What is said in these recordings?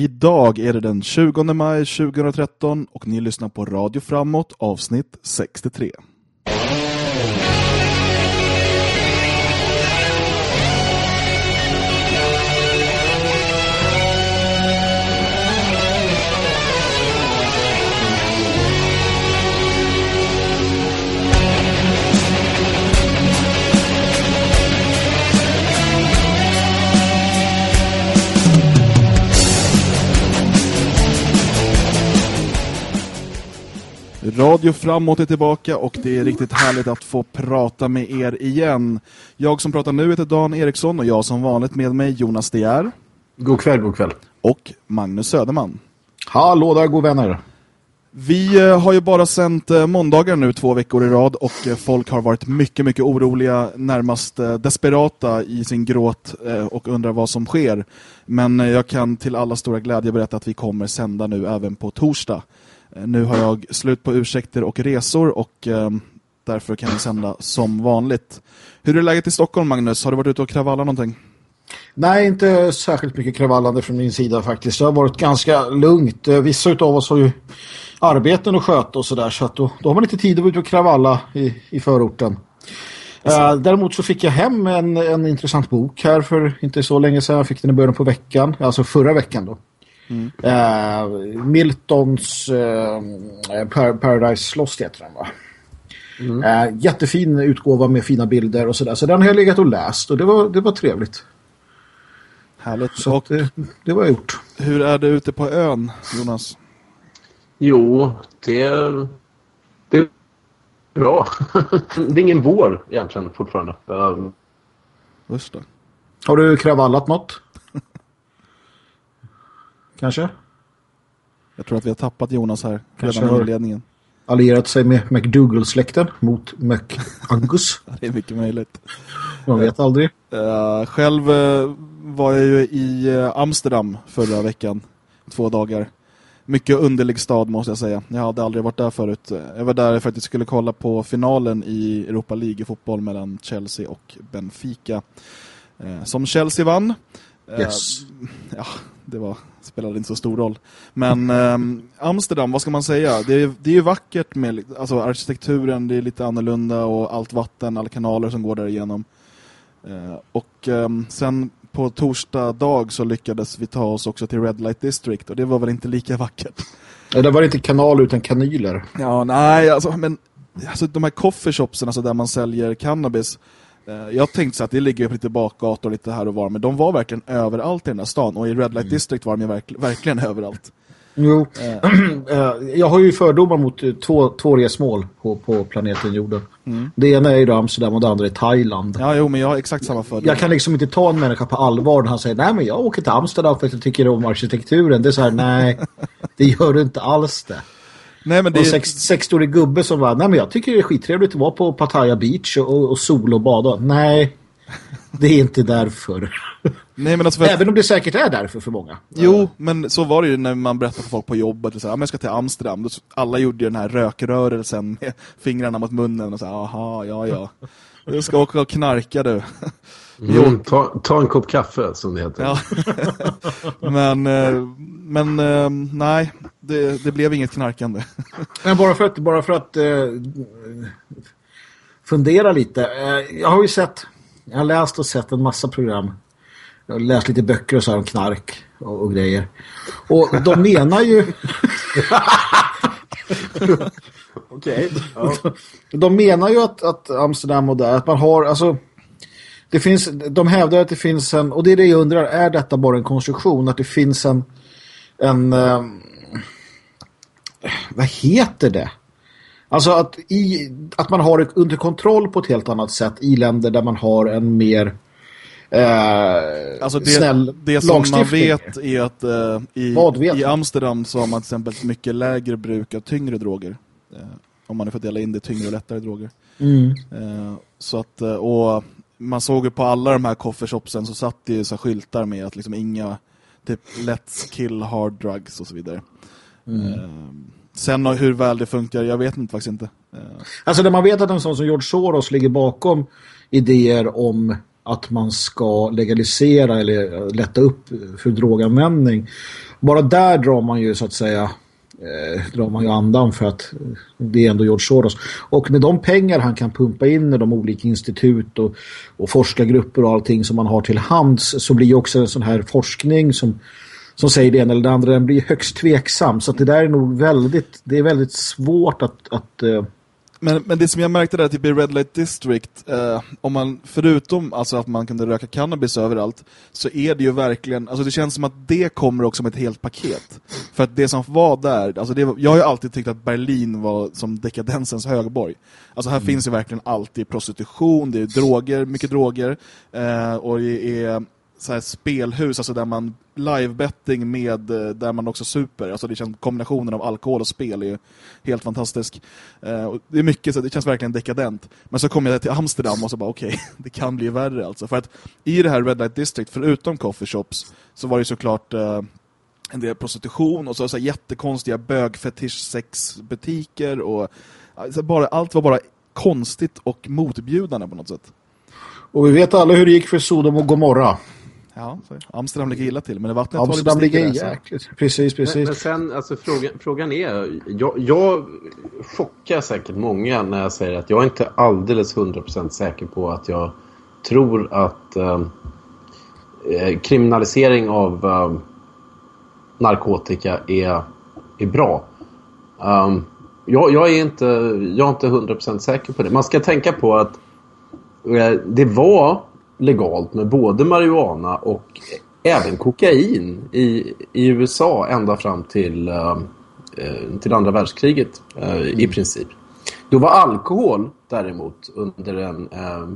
Idag är det den 20 maj 2013 och ni lyssnar på Radio Framåt avsnitt 63. Radio Framåt är tillbaka och det är riktigt härligt att få prata med er igen. Jag som pratar nu heter Dan Eriksson och jag som vanligt med mig Jonas Dier. God kväll, god kväll. Och Magnus Söderman. Hallå där, god vänner. Vi eh, har ju bara sänt eh, måndagar nu två veckor i rad och eh, folk har varit mycket, mycket oroliga, närmast desperata i sin gråt och undrar vad som sker. Men jag kan till alla stora glädje berätta att vi kommer sända nu även på torsdag. Eh, nu har jag slut på ursäkter och resor och eh, därför kan vi sända som vanligt. Hur är läget i Stockholm, Magnus? Har du varit ute och kravallat någonting? Nej, inte särskilt mycket kravallande från min sida faktiskt. Det har varit ganska lugnt. Eh, vissa av oss har ju arbeten att sköta och sådär så att då, då har man inte tid att vara ute och kravalla i, i förorten. Uh, däremot så fick jag hem en, en intressant bok här för inte så länge sedan. Jag fick den i början på veckan, alltså förra veckan då. Mm. Uh, Miltons uh, Paradise Lost heter den va? Mm. Uh, jättefin utgåva med fina bilder och sådär. Så den har jag legat och läst och det var, det var trevligt. Härligt. Så och det, det var gjort. Hur är det ute på ön, Jonas? Jo, det, det är bra. det är ingen vår egentligen fortfarande. Just det. Har du kravallat något? Kanske? Jag tror att vi har tappat Jonas här Kanske redan i inledningen. Allierat sig med McDougall-släkten mot McAngus. det är mycket möjligt. Man vet aldrig. Uh, själv uh, var jag ju i uh, Amsterdam förra veckan. Två dagar. Mycket underlig stad måste jag säga. Jag hade aldrig varit där förut. Jag var där för att jag skulle kolla på finalen i Europa League i fotboll mellan Chelsea och Benfica. som Chelsea vann. Yes. ja, det var, spelade inte så stor roll. Men eh, Amsterdam, vad ska man säga? Det är, det är ju vackert med alltså, arkitekturen, det är lite annorlunda och allt vatten, alla kanaler som går där igenom. Eh, och eh, sen på torsdag dag så lyckades vi ta oss också till Red Light District och det var väl inte lika vackert. Ja, det var inte kanal utan kanyler. Ja, nej, alltså, men alltså, de här coffeeshopsen alltså, där man säljer cannabis jag tänkte så att det ligger på lite bakgator lite här och var, men de var verkligen överallt i den här stan. Och i Red Light mm. District var de verk verkligen överallt. Jo, eh. eh. jag har ju fördomar mot två, två resmål på, på planeten jorden. Mm. Det ena är ju Amsterdam och det andra är Thailand. Ja, jo, men jag har exakt samma fördom. Jag kan liksom inte ta en människa på allvar när han säger nej men jag åker till Amsterdam för att jag tycker om arkitekturen. Det är så här, nej, det gör du inte alls det. Nej, men det... Och sex, sexårig gubbe som var, nej men jag tycker det är skittrevligt att vara på Pattaya Beach och, och sol och bada. Nej, det är inte därför. Nej, men alltså för... Även om det säkert är därför för många. Jo, men så var det ju när man berättade för folk på jobbet. Så här, jag ska till Amsterdam. Alla gjorde ju den här rökrörelsen med fingrarna mot munnen. Och så här, aha, ja, ja. Du ska åka och knarka du. Mm, ta, ta, en kopp kaffe som det heter. Ja. men eh, men eh, nej, det, det, blev inget knarkande. men bara för att, bara för att uh, fundera lite. Jag har ju sett, jag har läst och sett en massa program. Jag har läst lite böcker och så här om knark och, och grejer. Och de menar ju... Okej. Okay. Ja. De menar ju att, att Amsterdam och där, att man har, alltså det finns, de hävdar att det finns en, och det är det jag undrar, är detta bara en konstruktion? Att det finns en, en eh, vad heter det? Alltså att, i, att man har det under kontroll på ett helt annat sätt i länder där man har en mer eh, alltså det, snäll Det som man vet är att eh, i, i Amsterdam så har man till exempel mycket lägre bruk av tyngre droger. Eh, om man för att dela in det tyngre och lättare droger. Mm. Eh, så att, eh, och man såg ju på alla de här coffeeshopsen så satt det ju så skyltar med att liksom inga typ let's kill hard drugs och så vidare. Mm. Uh, sen hur väl det funkar, jag vet inte faktiskt inte. Uh. Alltså när man vet att en sån som George Soros ligger bakom idéer om att man ska legalisera eller lätta upp för droganvändning bara där drar man ju så att säga eh, drar man ju andan för att det är ändå George Soros. Och med de pengar han kan pumpa in i de olika institut och, och forskargrupper och allting som man har till hands så blir ju också en sån här forskning som, som säger det ena eller det andra, den blir högst tveksam. Så att det där är nog väldigt, det är väldigt svårt att, att eh, men, men det som jag märkte där typ i Red Light District, eh, om man förutom alltså att man kunde röka cannabis överallt, så är det ju verkligen, alltså det känns som att det kommer också med ett helt paket. För att det som var där, alltså det, jag har ju alltid tyckt att Berlin var som dekadensens högborg. Alltså här mm. finns ju verkligen alltid prostitution, det är droger, mycket droger, eh, och det är så här spelhus alltså där man livebetting med eh, där man också super. Alltså det känns kombinationen av alkohol och spel är helt fantastisk. Uh, det är mycket så det känns verkligen dekadent. Men så kom jag till Amsterdam och så bara okej, okay, det kan bli värre alltså för att i det här Red Light District förutom coffee shops så var det såklart uh, en del prostitution och så, så jättekonstiga bögfetisch sexbutiker och alltså bara allt var bara konstigt och motbjudande på något sätt. Och vi vet alla hur det gick för Sodom och Gomorra. Ja, Amsterdam ligger illa till, men vattnet Amsterdam ligger jäkligt. Precis, precis. Men, men, sen, alltså frågan, frågan är, jag, jag chockar säkert många när jag säger att jag är inte alldeles 100% säker på att jag tror att eh, eh, kriminalisering av eh, narkotika är, är bra. Um, jag, jag, är inte, jag är inte 100% säker på det. Man ska tänka på att eh, det var legalt med både marijuana och även kokain i, i USA ända fram till, uh, till andra världskriget mm. i princip. Då var alkohol däremot under en uh,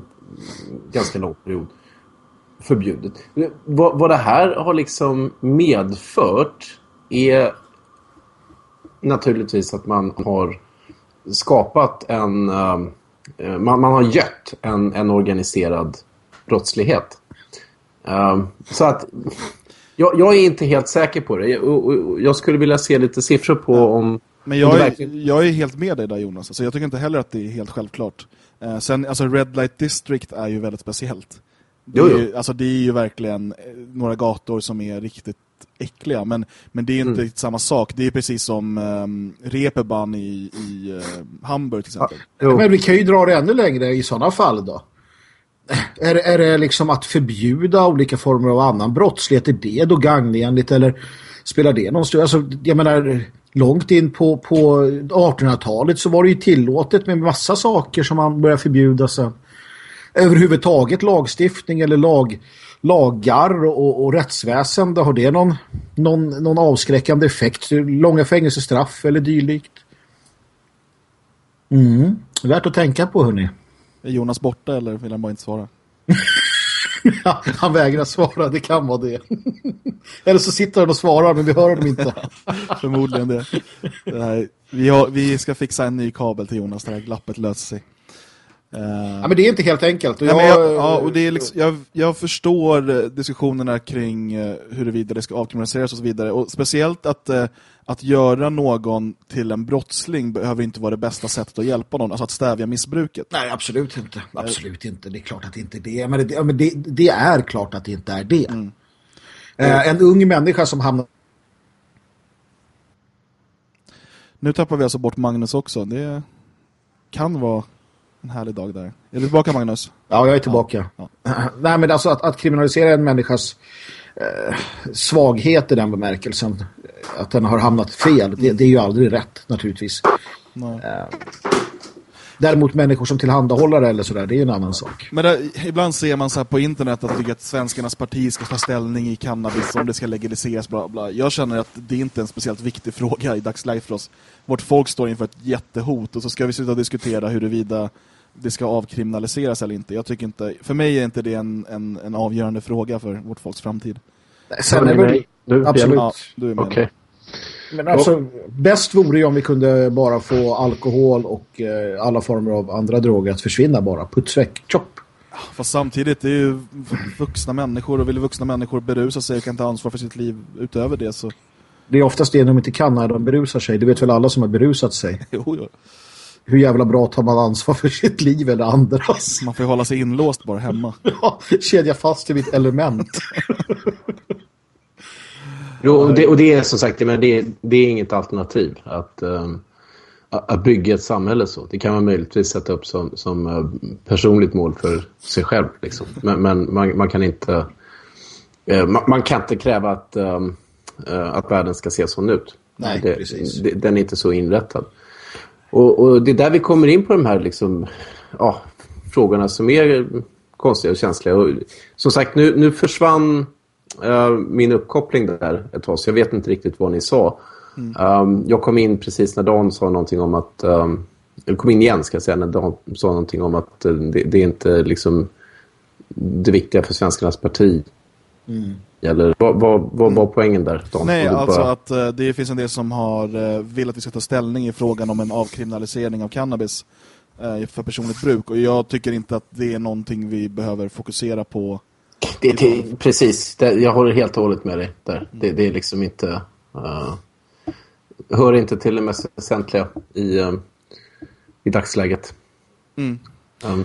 ganska lång period förbjudet. Vad, vad det här har liksom medfört är naturligtvis att man har skapat en... man, man har gött en, en organiserad brottslighet. Um, så att jag, jag, är inte helt säker på det. Jag, jag skulle vilja se lite siffror på om... Men jag, är, jag är helt med dig där Jonas. Alltså, jag tycker inte heller att det är helt självklart. Uh, sen, alltså Red Light District är ju väldigt speciellt. Det är, ju, alltså, det är ju verkligen eh, några gator som är riktigt äckliga. Men, men det är inte mm. samma sak. Det är precis som um, Reeperbahn i, i uh, Hamburg till exempel. Ja, men vi kan ju dra det ännu längre i sådana fall då. Är, är det liksom att förbjuda olika former av annan brottslighet? Är det då gagnenligt eller spelar det någon stor... Alltså, jag menar, långt in på, på 1800-talet så var det ju tillåtet med massa saker som man började förbjuda sen. Överhuvudtaget lagstiftning eller lag, lagar och, och rättsväsende, har det någon, någon, någon avskräckande effekt? Långa fängelsestraff eller dylikt? Mm, värt att tänka på hörni. Är Jonas borta eller vill han bara inte svara? ja, han vägrar svara, det kan vara det. eller så sitter han och svarar men vi hör honom inte. Förmodligen det. det här, vi, har, vi ska fixa en ny kabel till Jonas, det här glappet löser sig. Uh, ja, men det är inte helt enkelt. Och jag, jag, ja, och det är liksom, jag, jag förstår eh, diskussionerna kring uh, huruvida det ska avkriminaliseras och så vidare. Och speciellt att, att göra någon till en brottsling behöver inte vara det bästa sättet att hjälpa någon. Alltså att stävja missbruket. Nej, absolut inte. Absolut inte. Det är klart att det inte är det. Men det, men det, det är klart att det inte är det. Mm. en ung människa som hamnar nu tappar vi alltså bort Magnus också. Det kan vara en härlig dag där. Är du tillbaka Magnus? Ja, jag är tillbaka. Ja. Nej, men alltså att, att kriminalisera en människas eh, svaghet i den bemärkelsen, att den har hamnat fel, det, det är ju aldrig rätt naturligtvis. Eh, däremot människor som tillhandahållare eller sådär, det är en annan sak. Men det, ibland ser man så här på internet att, att svenskarnas parti ska ta ställning i cannabis om det ska legaliseras, bla bla. Jag känner att det är inte en speciellt viktig fråga i dagsläget för oss. Vårt folk står inför ett jättehot och så ska vi sluta diskutera huruvida det ska avkriminaliseras eller inte. Jag tycker inte, för mig är inte det en, en, en avgörande fråga för vårt folks framtid. Sen är väl, du, absolut. Ja, du är med. Okay. Men alltså, bäst vore ju om vi kunde bara få alkohol och eh, alla former av andra droger att försvinna bara. Putsväck, chop. Fast samtidigt, det är ju vuxna människor och vill vuxna människor berusa sig och kan ta ansvar för sitt liv utöver det så... Det är oftast det de inte kan när de berusar sig. Det vet väl alla som har berusat sig. jo, jo hur jävla bra tar man ansvar för sitt liv eller andras? Man får hålla sig inlåst bara hemma. Ja, kedja fast i mitt element. Jo, och, det, och det är som sagt men det, det är inget alternativ att, um, att bygga ett samhälle så. Det kan man möjligtvis sätta upp som, som uh, personligt mål för sig själv. Liksom. Men, men man, man, kan inte uh, man, man, kan inte kräva att, um, uh, att världen ska se sån ut. Nej, det, precis. Det, den är inte så inrättad. Och, och, det är där vi kommer in på de här liksom, ja, frågorna som är konstiga och känsliga. Och, som sagt, nu, nu försvann uh, min uppkoppling där ett tag, så jag vet inte riktigt vad ni sa. Mm. Um, jag kom in precis när Dan sa någonting om att... Um, eller kom in igen, ska jag säga, när Dan sa någonting om att uh, det, det, är inte liksom det viktiga för svenskarnas parti. Mm. Eller vad, vad, vad var poängen där? Dan? Nej, alltså bara... att uh, det finns en del som har uh, vill att vi ska ta ställning i frågan om en avkriminalisering av cannabis uh, för personligt bruk. Och jag tycker inte att det är någonting vi behöver fokusera på. Det, det, precis, det, jag håller helt och hållet med dig där. Mm. Det, det, är liksom inte... Uh, hör inte till det mest väsentliga i, uh, i dagsläget. Mm. Um.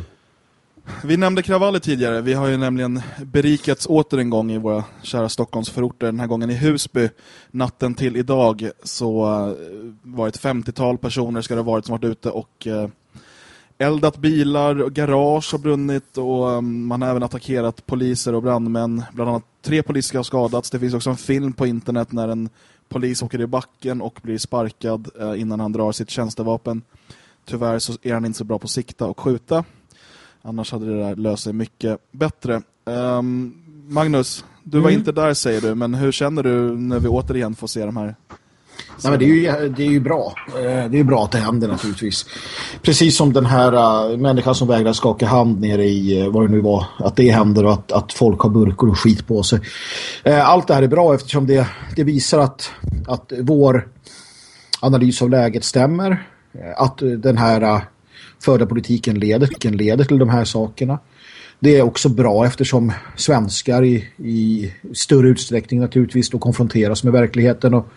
Vi nämnde kravaller tidigare. Vi har ju nämligen berikats åter en gång i våra kära Stockholmsförorter. Den här gången i Husby. Natten till idag så eh, var det ett 50-tal personer ska det ha varit som varit ute och eh, eldat bilar och garage har brunnit och eh, man har även attackerat poliser och brandmän. Bland annat tre poliser har skadats. Det finns också en film på internet när en polis åker i backen och blir sparkad innan han drar sitt tjänstevapen. Tyvärr så är han inte så bra på att sikta och skjuta. Annars hade det där löst sig mycket bättre. Um, Magnus, du mm. var inte där säger du, men hur känner du när vi återigen får se de här Nej, men det, är ju, det är ju bra. Eh, det är bra att det händer naturligtvis. Precis som den här uh, människan som vägrar skaka hand nere i uh, vad det nu var. Att det händer och att, att folk har burkor och skit på sig. Uh, allt det här är bra eftersom det, det visar att, att vår analys av läget stämmer. Att den här förda politiken leder, leder till de här sakerna. Det är också bra eftersom svenskar i, i större utsträckning naturligtvis då konfronteras med verkligheten och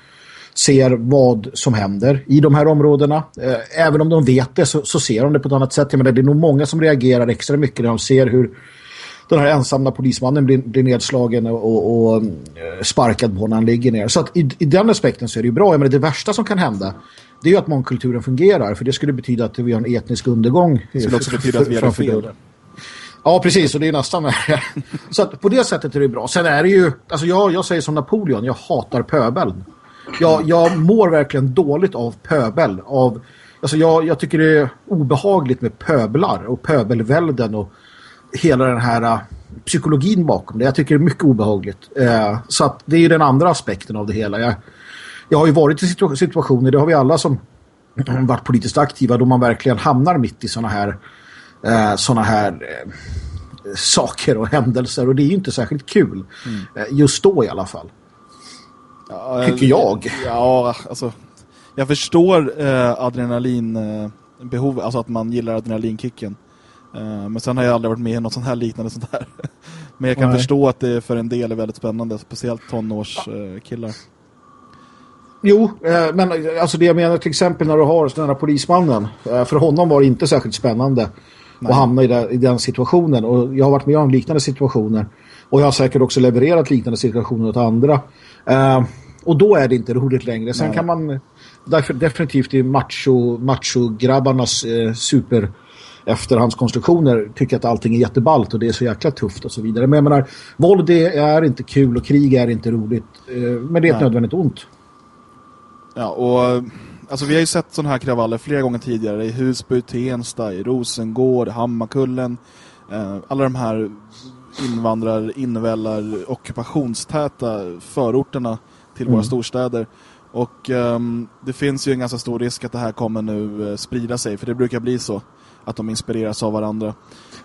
ser vad som händer i de här områdena. Eh, även om de vet det så, så ser de det på ett annat sätt. Jag menar, det är nog många som reagerar extra mycket när de ser hur den här ensamma polismannen blir, blir nedslagen och, och, och, eh, sparkad på när han ligger ner. Så att i, i den aspekten så är det ju bra. Jag menar, det värsta som kan hända det är ju att mångkulturen fungerar. För det skulle betyda att vi har en etnisk undergång. Det skulle också betyda att vi har fel. Ja, precis. Och det är nästan... så att på det sättet är det bra. Sen är det ju... Alltså jag, jag säger som Napoleon. Jag hatar pöbeln. Jag, jag mår verkligen dåligt av pöbel. Av, alltså jag, jag tycker det är obehagligt med pöblar och pöbelvälden och hela den här uh, psykologin bakom det. Jag tycker det är mycket obehagligt. Uh, så att det är ju den andra aspekten av det hela. Jag, jag har ju varit i situ situationer, det har vi alla som varit politiskt aktiva, då man verkligen hamnar mitt i såna här uh, såna här saker och händelser och det är ju inte särskilt kul. Mm. just då i alla fall. Ja, Tycker jag. Ja, alltså. Jag förstår eh, adrenalin eh, alltså att man gillar adrenalinkicken. Eh, men sen har jag aldrig varit med i något sånt här liknande sånt här. men jag kan Nej. förstå att det för en del är väldigt spännande, speciellt tonårskillar. Eh, jo, eh, men alltså det jag menar till exempel när du har den här polismannen. Eh, för honom var det inte särskilt spännande Nej. att hamna i, det, i den situationen. Och jag har varit med om liknande situationer. Och jag har säkert också levererat liknande situationer åt andra. Och då är det inte roligt längre. Sen Nej. kan man därför, definitivt i macho, macho-grabbarnas eh, super efterhandskonstruktioner tycka att allting är jätteballt och det är så jäkla tufft och så vidare. Men jag menar, våld är inte kul och krig är inte roligt. Eh, men det är ett Nej. nödvändigt ont. Ja, och alltså vi har ju sett sådana här kravaller flera gånger tidigare i Husby, Tensta, i Rosengård, Hammarkullen. Eh, alla de här invandrar, invällar, ockupationstäta förorterna till mm. våra storstäder. Och um, det finns ju en ganska stor risk att det här kommer nu uh, sprida sig. För det brukar bli så att de inspireras av varandra.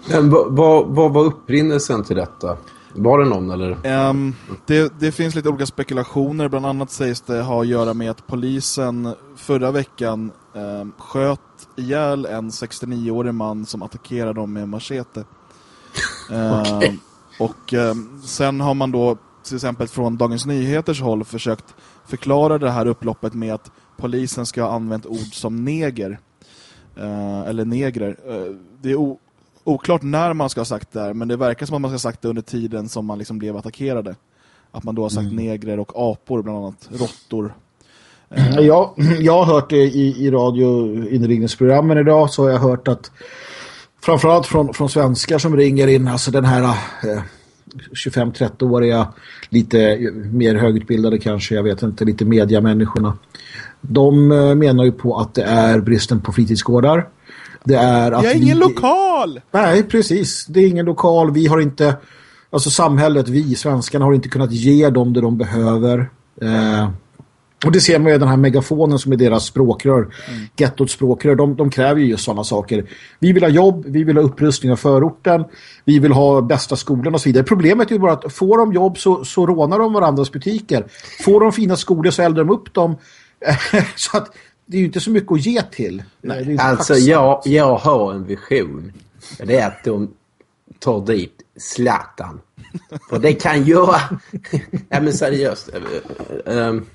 Men vad, vad var upprinnelsen till detta? Var det någon eller? Um, det, det, finns lite olika spekulationer. Bland annat sägs det ha att göra med att polisen förra veckan um, sköt ihjäl en 69-årig man som attackerade dem med machete. okay. Och sen har man då till exempel från Dagens Nyheters håll försökt förklara det här upploppet med att polisen ska ha använt ord som neger. Uh, eller negrer. Uh, det är oklart när man ska ha sagt det här, men det verkar som att man ska ha sagt det under tiden som man liksom blev attackerade. Att man då har sagt mm. negrer och apor, bland annat råttor. Jag, jag har hört det i, i radio inringningsprogrammen idag så har jag hört att framförallt från, från svenskar som ringer in, alltså den här eh, 25-30-åriga, lite mer högutbildade kanske, jag vet inte, lite mediamänniskorna. De eh, menar ju på att det är bristen på fritidsgårdar. Det är att jag är ingen vi... lokal! Nej, precis. Det är ingen lokal. Vi har inte, alltså samhället, vi, svenskarna har inte kunnat ge dem det de behöver. Eh, och det ser man ju den här megafonen som är deras språkrör, mm. gettots språkrör, de, de kräver ju just sådana saker. Vi vill ha jobb, vi vill ha upprustning av förorten, vi vill ha bästa skolan och så vidare. Problemet är ju bara att får de jobb så, så rånar de varandras butiker. Får de fina skolor så eldar de upp dem. så att det är ju inte så mycket att ge till. Nej, alltså jag, jag har en vision. Det är att de tar dit Zlatan. För det kan göra... ja men seriöst. Um,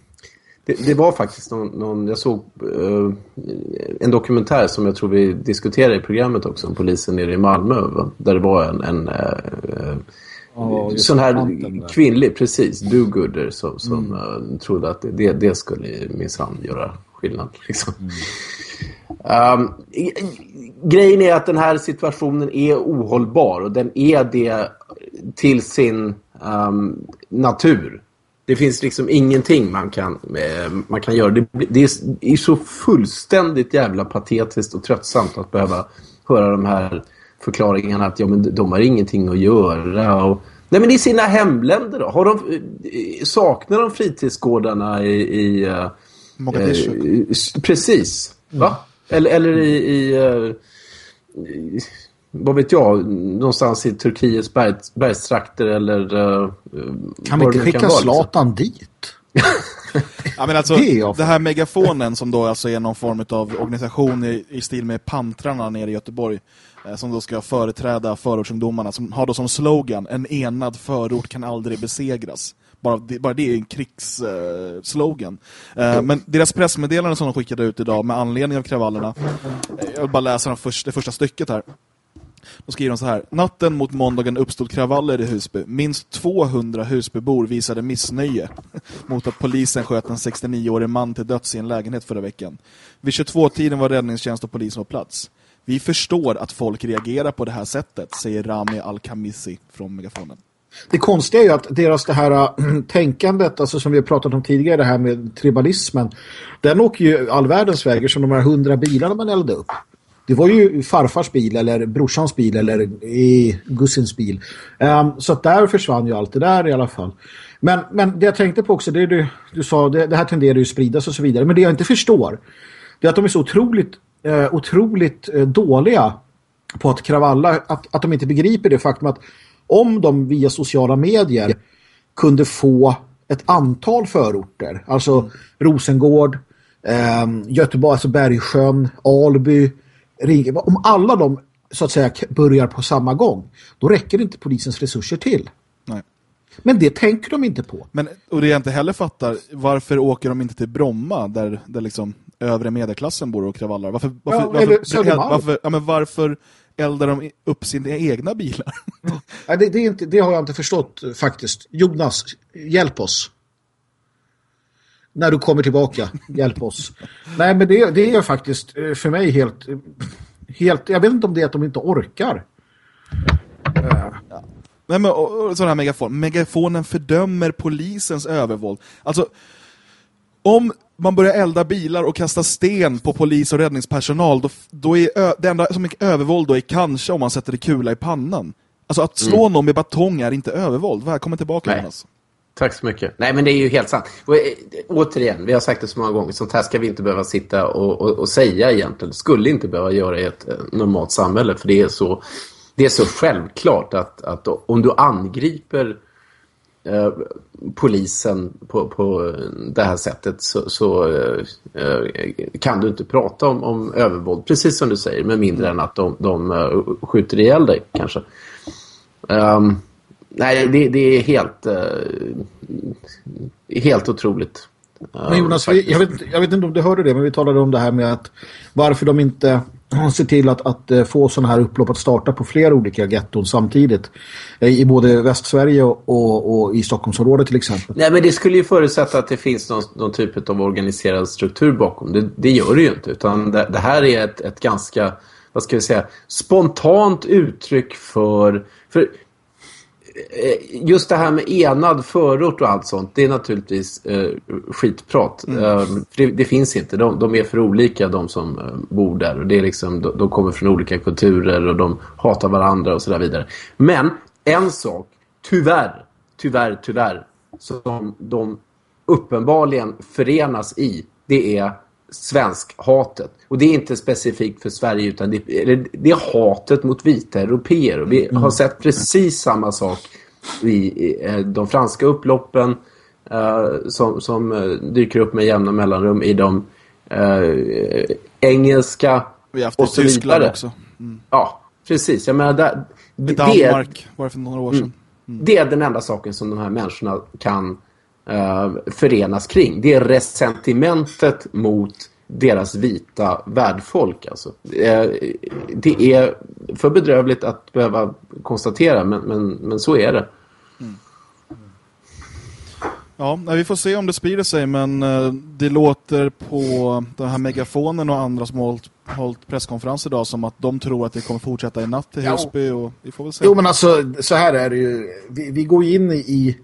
det, det, var faktiskt någon, någon jag såg uh, en dokumentär som jag tror vi diskuterade i programmet också om polisen nere i Malmö va? där det var en, en uh, oh, sån här kvinnlig, precis, do-gooder som, som mm. uh, trodde att det, det skulle minsann göra skillnad. Liksom. Mm. Um, grejen är att den här situationen är ohållbar och den är det till sin um, natur det finns liksom ingenting man kan, eh, man kan göra. Det, det, är, så fullständigt jävla patetiskt och tröttsamt att behöva höra de här förklaringarna att ja, men de har ingenting att göra. Och, nej men i sina hemländer då? Har de, eh, saknar de fritidsgårdarna i... i eh, Mogadishu? Eh, precis. Va? Mm. Eller, eller i... i, i vad vet jag, någonstans i Turkiets berg, bergstrakter eller... Uh, kan vi inte skicka Zlatan dit? ja, men alltså, det, det här megafonen som då alltså är någon form av organisation i, i stil med Pantrarna nere i Göteborg eh, som då ska företräda förortsungdomarna som har då som slogan en enad förort kan aldrig besegras. Bara det, bara det är en krigsslogan. Eh, men deras pressmeddelande som de skickade ut idag med anledning av kravallerna eh, jag vill bara läsa det första, det första stycket här. Då skriver de så här. Natten mot måndagen uppstod kravaller i Husby. Minst 200 Husbybor visade missnöje mot att polisen sköt en 69-årig man till döds i en lägenhet förra veckan. Vid 22-tiden var räddningstjänst och polis på plats. Vi förstår att folk reagerar på det här sättet, säger Rami Al-Khamisi från megafonen. Det konstiga är ju att deras det här äh, tänkandet, alltså som vi har pratat om tidigare, det här med tribalismen, den åker ju all världens väger som de här hundra bilarna man eldade upp. Det var ju farfars bil eller brorsans bil eller i gussens bil. Um, så att där försvann ju allt det där i alla fall. Men, men det jag tänkte på också, det du, du sa, det, det här tenderar ju att spridas och så vidare. Men det jag inte förstår, det är att de är så otroligt, eh, otroligt eh, dåliga på att kravalla, att, att de inte begriper det faktum att om de via sociala medier kunde få ett antal förorter, alltså Rosengård, eh, Göteborg, alltså Bergsjön, Alby, om alla de så att säga börjar på samma gång, då räcker inte polisens resurser till. Nej. Men det tänker de inte på. Men, och det jag inte heller fattar, varför åker de inte till Bromma där, där liksom övre medelklassen bor och kravallar? Varför, varför, ja, varför, varför, ja, men varför eldar de upp sina egna bilar? Nej, det, det, är inte, det har jag inte förstått faktiskt. Jonas, hjälp oss. När du kommer tillbaka, hjälp oss. Nej, men det, det är faktiskt eh, för mig helt, helt... Jag vet inte om det är att de inte orkar. Ja. Nej, men sån här megafon. Megafonen fördömer polisens övervåld. Alltså, om man börjar elda bilar och kasta sten på polis och räddningspersonal, då, då är det enda som är övervåld då är kanske om man sätter det kula i pannan. Alltså att slå mm. någon med batong är inte övervåld. Välkommen tillbaka, Nej. Jonas. Tack så mycket. Nej, men det är ju helt sant. Och, äh, återigen, vi har sagt det så många gånger, sånt här ska vi inte behöva sitta och, och, och säga egentligen. Skulle inte behöva göra i ett äh, normalt samhälle, för det är så, det är så självklart att, att om du angriper äh, polisen på, på det här sättet så, så kan du inte prata om, om övervåld, precis som du säger, med mindre än att de, de skjuter ihjäl dig kanske. Um, nej, det, det är helt, uh, helt otroligt. Men Jonas, vi, jag, vet, jag vet inte om du hörde det, men vi talade om det här med att varför de inte se till att, att eh, få sådana här upplopp att starta på flera olika getton samtidigt. Eh, I både Västsverige och, och, och, i Stockholmsområdet till exempel. Nej, men det skulle ju förutsätta att det finns någon, någon typ av organiserad struktur bakom. Det, det gör det ju inte. Utan det, det här är ett, ett ganska, vad ska vi säga, spontant uttryck för... för just det här med enad förort och allt sånt, det är naturligtvis eh, skitprat. Mm. Eh, det, det, finns inte. De, de, är för olika, de som eh, bor där. Och det är liksom, de, de, kommer från olika kulturer och de hatar varandra och så där vidare. Men en sak, tyvärr, tyvärr, tyvärr, som de uppenbarligen förenas i, det är svensk-hatet. Och det är inte specifikt för Sverige utan det, det är hatet mot vita europeer. Och vi mm. har sett precis samma sak i, i eh, de franska upploppen uh, som, som uh, dyker upp med jämna mellanrum i de uh, engelska Vi har haft och så Tyskland också. Mm. Ja, precis. Jag menar, där, det, Danmark var det för några år sedan. Mm. mm. Det är den enda saken som de här människorna kan uh, förenas kring. Det är resentimentet mot deras vita värdfolk. Alltså. Uh, det är för bedrövligt att behöva konstatera, men, men, men så är det. Mm. Ja, vi får se om det sprider sig, men uh, det låter på den här megafonen och andra som har hållit, hållit presskonferens idag som att de tror att det kommer fortsätta i natt till Husby och vi får väl se. Jo, men alltså så här är det ju. Vi, vi går in i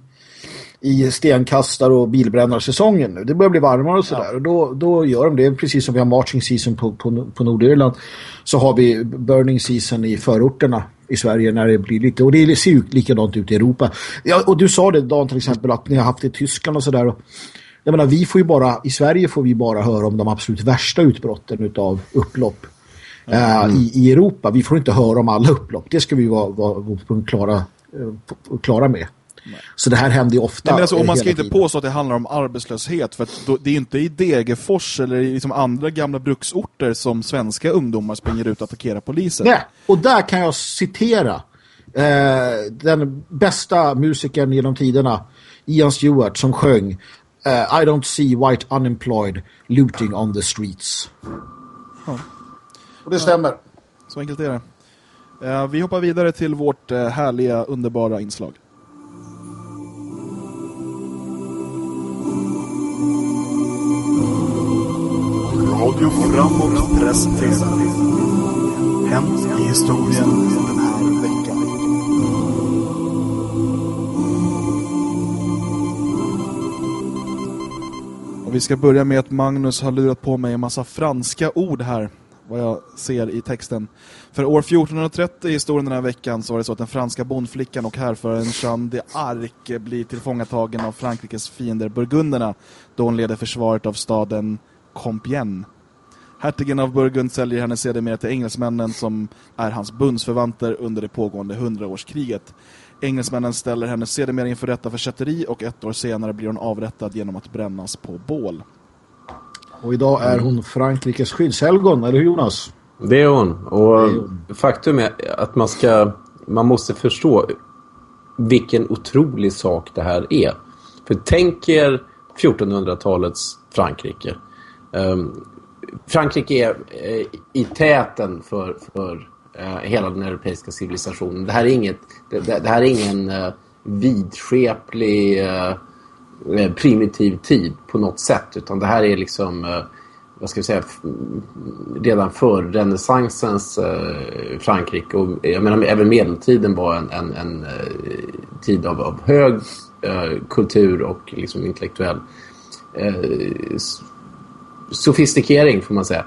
i stenkastar- och bilbrännarsäsongen nu. Det börjar bli varmare och sådär. Ja. Och då, då gör de det, precis som vi har marching season på, på, på Nordirland. Så har vi burning season i förorterna i Sverige när det blir lite... Och det ser ju likadant ut i Europa. Ja, och du sa det, Dan, till exempel, att ni har haft det i Tyskland och sådär. Jag menar, vi får ju bara... I Sverige får vi bara höra om de absolut värsta utbrotten av upplopp. Mm. Uh, i, i Europa. Vi får inte höra om alla upplopp. Det ska vi vara, vara, vara klara, uh, klara med. Så det här händer ju ofta. Nej, men alltså, om man ska inte påstå att det handlar om arbetslöshet för då, det är inte i Degerfors eller i liksom andra gamla bruksorter som svenska ungdomar springer ut och attackerar polisen. Nej, och där kan jag citera eh, den bästa musikern genom tiderna Ian Stewart som sjöng eh, I don't see white unemployed looting on the streets. Ja. Och det stämmer. Så enkelt är det. Eh, vi hoppar vidare till vårt eh, härliga, underbara inslag. Radio Framåt presenterar Hänt i historien den här veckan. Och vi ska börja med att Magnus har lurat på mig en massa franska ord här vad jag ser i texten. För år 1430 i historien den här veckan så var det så att den franska bondflickan och härföraren Jeanne d'Arc blir tillfångatagen av Frankrikes fiender burgunderna då hon leder försvaret av staden Compiègne. Hertigen av Burgund säljer henne sedermera till engelsmännen som är hans bundsförvanter under det pågående hundraårskriget. Engelsmännen ställer henne sedermera inför rätta för kätteri och ett år senare blir hon avrättad genom att brännas på bål. Och idag är hon Frankrikes skyddshelgon, eller hur Jonas? Det är hon. Och är hon. faktum är att man ska man måste förstå vilken otrolig sak det här är. För tänk er 1400-talets Frankrike. Um, Frankrike är eh, i täten för, för eh, hela den europeiska civilisationen. Det här är, inget, det, det här är ingen uh, vidskeplig uh, primitiv tid på något sätt. Utan det här är liksom, uh, vad ska vi säga, redan för renässansens uh, Frankrike. Och jag menar, även medeltiden var en, en, en tid av, av hög kultur och liksom intellektuell sofistikering får man säga.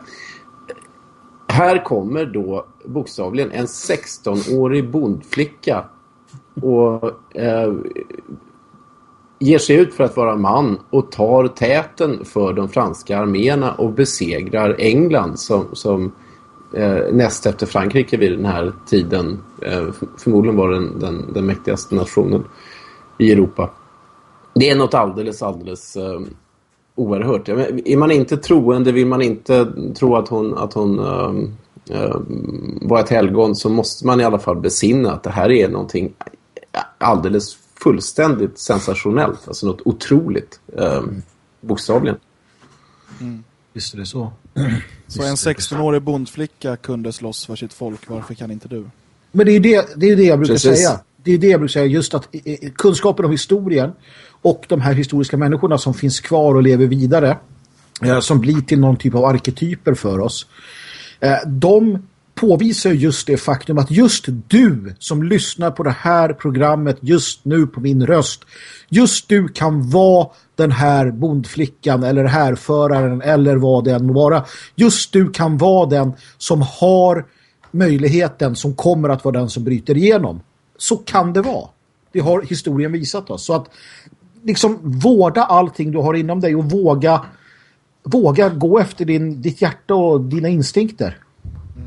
Här kommer då bokstavligen en 16-årig bondflicka och eh, ger sig ut för att vara man och tar täten för de franska arméerna och besegrar England som, som eh, näst efter Frankrike vid den här tiden eh, förmodligen var den, den, den mäktigaste nationen i Europa. Det är något alldeles, alldeles eh, oerhört. Är man inte troende, vill man inte tro att hon, att hon äh, var ett helgon så måste man i alla fall besinna att det här är någonting alldeles fullständigt sensationellt. Alltså något otroligt, äh, bokstavligen. Mm. Visst är det så. Så en 16-årig bondflicka kunde slåss för sitt folk. Varför kan inte du? Men det är det, det, är det jag brukar Precis. säga. Det är det jag brukar säga. Just att eh, eh, kunskapen om historien och de här historiska människorna som finns kvar och lever vidare eh, som blir till någon typ av arketyper för oss. Eh, de påvisar just det faktum att just du som lyssnar på det här programmet just nu på min röst. Just du kan vara den här bondflickan eller härföraren eller vad det än må vara. Just du kan vara den som har möjligheten som kommer att vara den som bryter igenom. Så kan det vara. Det har historien visat oss. Så att liksom vårda allting du har inom dig och våga våga gå efter din, ditt hjärta och dina instinkter.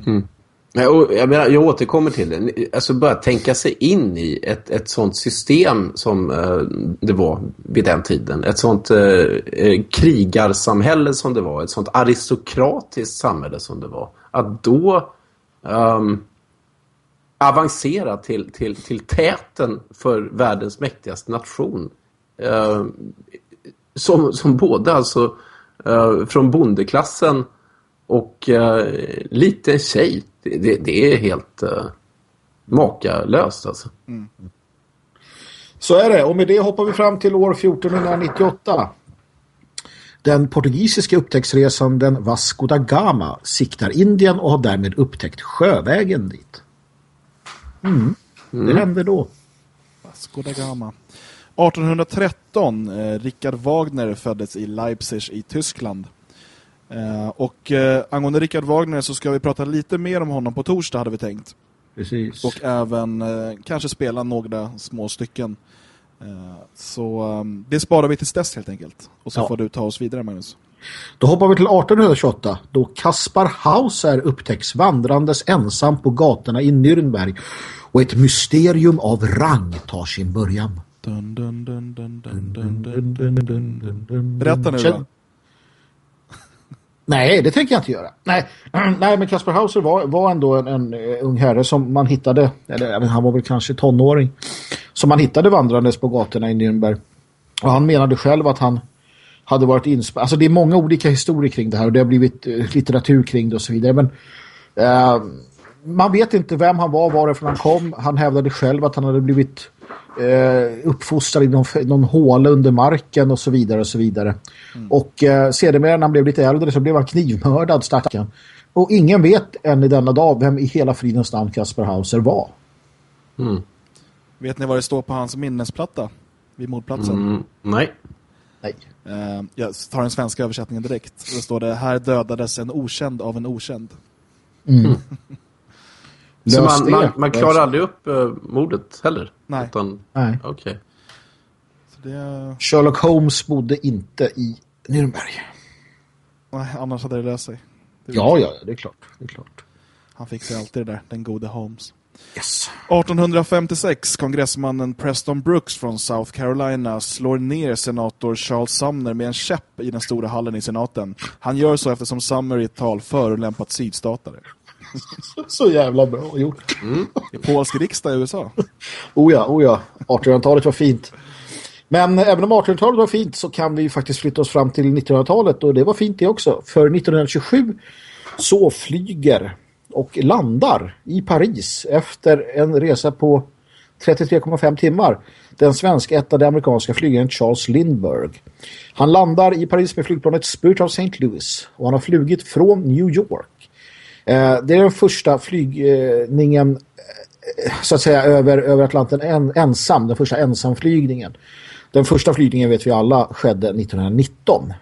Mm. jag, menar, jag återkommer till det. Alltså bara tänka sig in i ett, ett sånt system som eh, det var vid den tiden. Ett sånt eh, eh krigarsamhälle som det var. Ett sånt aristokratiskt samhälle som det var. Att då um, avancera till, till, till täten för världens mäktigaste nation. Eh, som, som både alltså eh, från bondeklassen och uh, liten tjej. Det, det, det är helt uh, makalöst alltså. Så är det. Och med det hoppar vi fram till år 1498. Den portugisiska upptäcktsresanden Vasco da Gama siktar Indien och har därmed upptäckt sjövägen dit. Mm. Det hände då. Vasco da Gama. 1813, eh, Richard Wagner föddes i Leipzig i Tyskland. Eh, och eh, angående Richard Wagner så ska vi prata lite mer om honom på torsdag hade vi tänkt. Precis. Och även eh, kanske spela några små stycken. Eh, så eh, det sparar vi tills dess helt enkelt. Och så Ja. får du ta oss vidare Magnus. Då hoppar vi till 1828 då Kaspar Hauser upptäcks vandrandes ensam på gatorna i Nürnberg och ett mysterium av rang tar sin början. Dun, dun, dun, dun, dun, dun, dun, dun, dun, dun, dun. Berätta nu då. Nej, det tänker jag inte göra. Nej, nej men Kaspar Hauser var, var ändå en, en eh, ung herre som man hittade, eller jag vet, han var väl kanske tonåring, som man hittade vandrandes på gatorna i Nürnberg. Och han menade själv att han hade varit inspärrad. Alltså det är många olika historier kring det här och det har blivit eh, litteratur kring det och så vidare. Men eh, man vet inte vem han var, varifrån han kom. Han hävdade själv att han hade blivit eh, uppfostrad i någon, någon håla under marken och så vidare och så vidare. Och eh, sedermera när han blev lite äldre så blev han knivmördad stackaren. Och ingen vet än i denna dag vem i hela fridens namn Kasper Hauser var. Vet ni vad det står på hans minnesplatta? Vid mordplatsen. Mm, nej. Nej. Eh, jag tar den svenska översättningen direkt. Då står det här dödades en okänd av en okänd. Så Lös man, man, man klarar aldrig upp uh, mordet heller? Nej. Utan, Nej. Okej. Så det, Sherlock Holmes bodde inte i Nürnberg. nej, annars hade det löst sig. Det Ja, ja, det är klart. Det är klart. Han fixar alltid det där, den gode Holmes. Yes. 1856, kongressmannen Preston Brooks från South Carolina slår ner senator Charles Sumner med en käpp i den stora hallen i senaten. Han gör så eftersom Sumner i ett tal förolämpat sydstatare. Så jävla bra gjort. I polsk riksdag i USA. Oh ja, oh ja. 1800-talet var fint. Men även om 1800-talet var fint så kan vi faktiskt flytta oss fram till 1900-talet och det var fint det också. För 1927 så flyger och landar i Paris efter en resa på 33,5 timmar. Den svenska ättade amerikanska flygaren Charles Lindbergh. Han landar i Paris med flygplanet Spirit of St. Louis och han har flugit från New York. Eh, det är den första flygningen eh, så att säga över, över Atlanten en, ensam, den första ensamflygningen. Den första flygningen vet vi alla skedde 1919.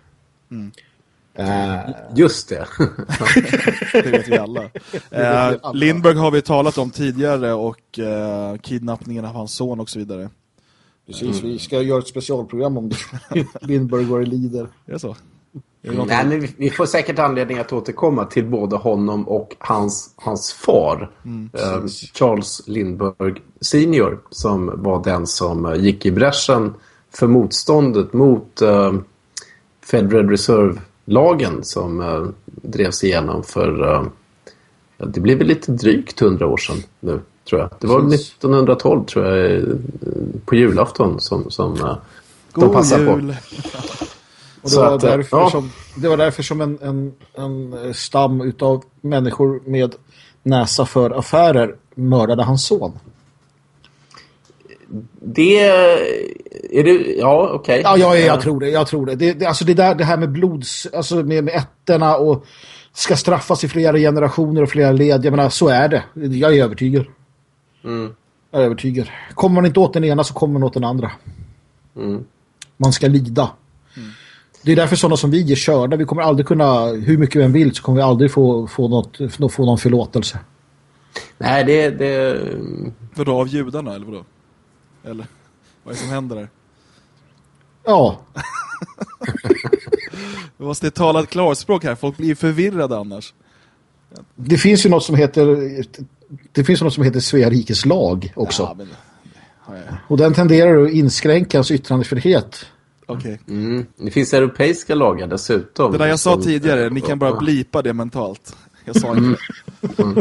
Eh, Just det. Det vet vi alla. Eh, Lindbergh har vi talat om tidigare och eh, kidnappningen av hans son och så vidare. precis, vi ska göra ett specialprogram om det. Lindbergh var lider. Är det så? Nej, men vi, vi får säkert anledning att återkomma till både honom och hans, hans far. eh, Charles Lindbergh senior. Som var den som eh, gick i bräschen för motståndet mot eh, Federal Reserve-lagen som eh, drevs igenom för eh, det blev väl lite drygt hundra år sedan nu, tror jag. Det var Precis. 1912, tror jag, eh, på julafton som, som eh, de passade på. Och det, var att, därför ja. som, det var därför som en, en, en stam utav människor med näsa för affärer mördade hans son. Det är det ja okej. Okay. Ja, ja, jag tror det. Jag tror det. det, det alltså det där det här med blods alltså med, med ätterna och ska straffas i flera generationer och flera led. Jag menar så är det. Jag är övertygad. Mm. Jag är övertygad. Kommer man inte åt den ena så kommer man åt den andra. Mm. Man ska lida. Det är därför sådana som vi är körda. Vi kommer aldrig kunna, hur mycket vi än vill så kommer vi aldrig få, få, något, få någon förlåtelse. Nej, det... det... Vadå, av judarna eller vadå? Eller vad är det som händer där? Ja. Vi måste tala ett klarspråk här. Folk blir förvirrade annars. Det finns ju något som heter det finns något som heter Svea rikes lag också. Ja, men, ja, ja. Och den tenderar att inskränka ens Okay. Mm. Det finns europeiska lagar dessutom. Det där jag sa tidigare, ni kan bara blipa det mentalt. Jag sa inte mm.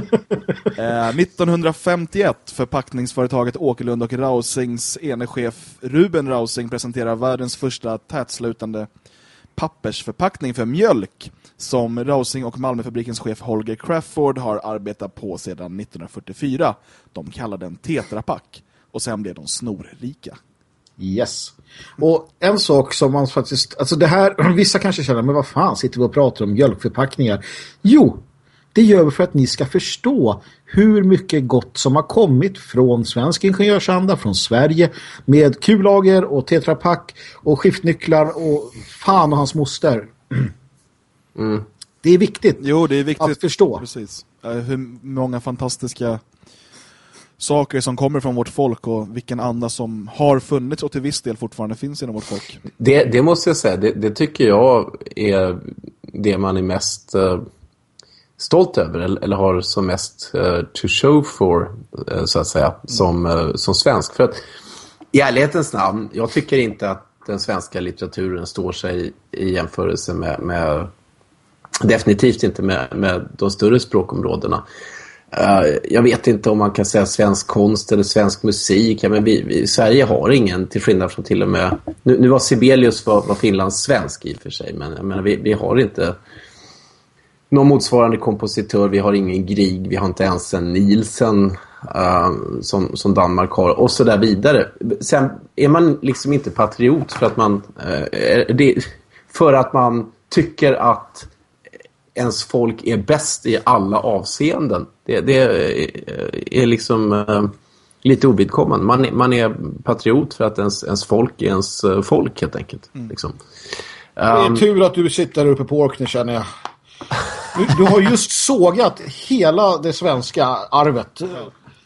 eh, 1951 förpackningsföretaget Åkerlund och Rausings enechef Ruben Rausing presenterar världens första tätslutande pappersförpackning för mjölk som Rausing och Malmöfabrikens chef Holger Crafford har arbetat på sedan 1944. De kallar den Tetrapack och sen blev de snorrika. Yes. Och en sak som man faktiskt, alltså det här, vissa kanske känner, men vad fan sitter vi och pratar om mjölkförpackningar? Jo, det gör vi för att ni ska förstå hur mycket gott som har kommit från svensk ingenjörsanda, från Sverige med kullager och tetrapack och skiftnycklar och fan och hans moster. Mm. Det är viktigt, jo, det är viktigt att förstå. Precis. Hur många fantastiska saker som kommer från vårt folk och vilken anda som har funnits och till viss del fortfarande finns inom vårt folk. Det, det måste jag säga, det, det, tycker jag är det man är mest... Uh stolt över eller har som mest uh, to show for uh, så att säga som, uh, som svensk. För att i ärlighetens namn, jag tycker inte att den svenska litteraturen står sig i jämförelse med, med definitivt inte med, med de större språkområdena. Eh, jag vet inte om man kan säga svensk konst eller svensk musik. Ja, men vi, vi, Sverige har ingen, till skillnad från till och med... Nu, nu var Sibelius var, var Finlands svensk i och för sig, men jag menar, vi, vi har inte någon motsvarande kompositör. Vi har ingen Grieg, vi har inte ens en Nielsen uh, som, som Danmark har och så där vidare. Sen är man liksom inte patriot för att man uh, det, för att man tycker att ens folk är bäst i alla avseenden. Det, det är liksom uh, lite ovidkommande. Man, man är patriot för att ens, ens folk är ens folk helt enkelt. Mm. Liksom. det är um, tur att du sitter uppe på Orkney känner jag. Du, du, har just sågat hela det svenska arvet.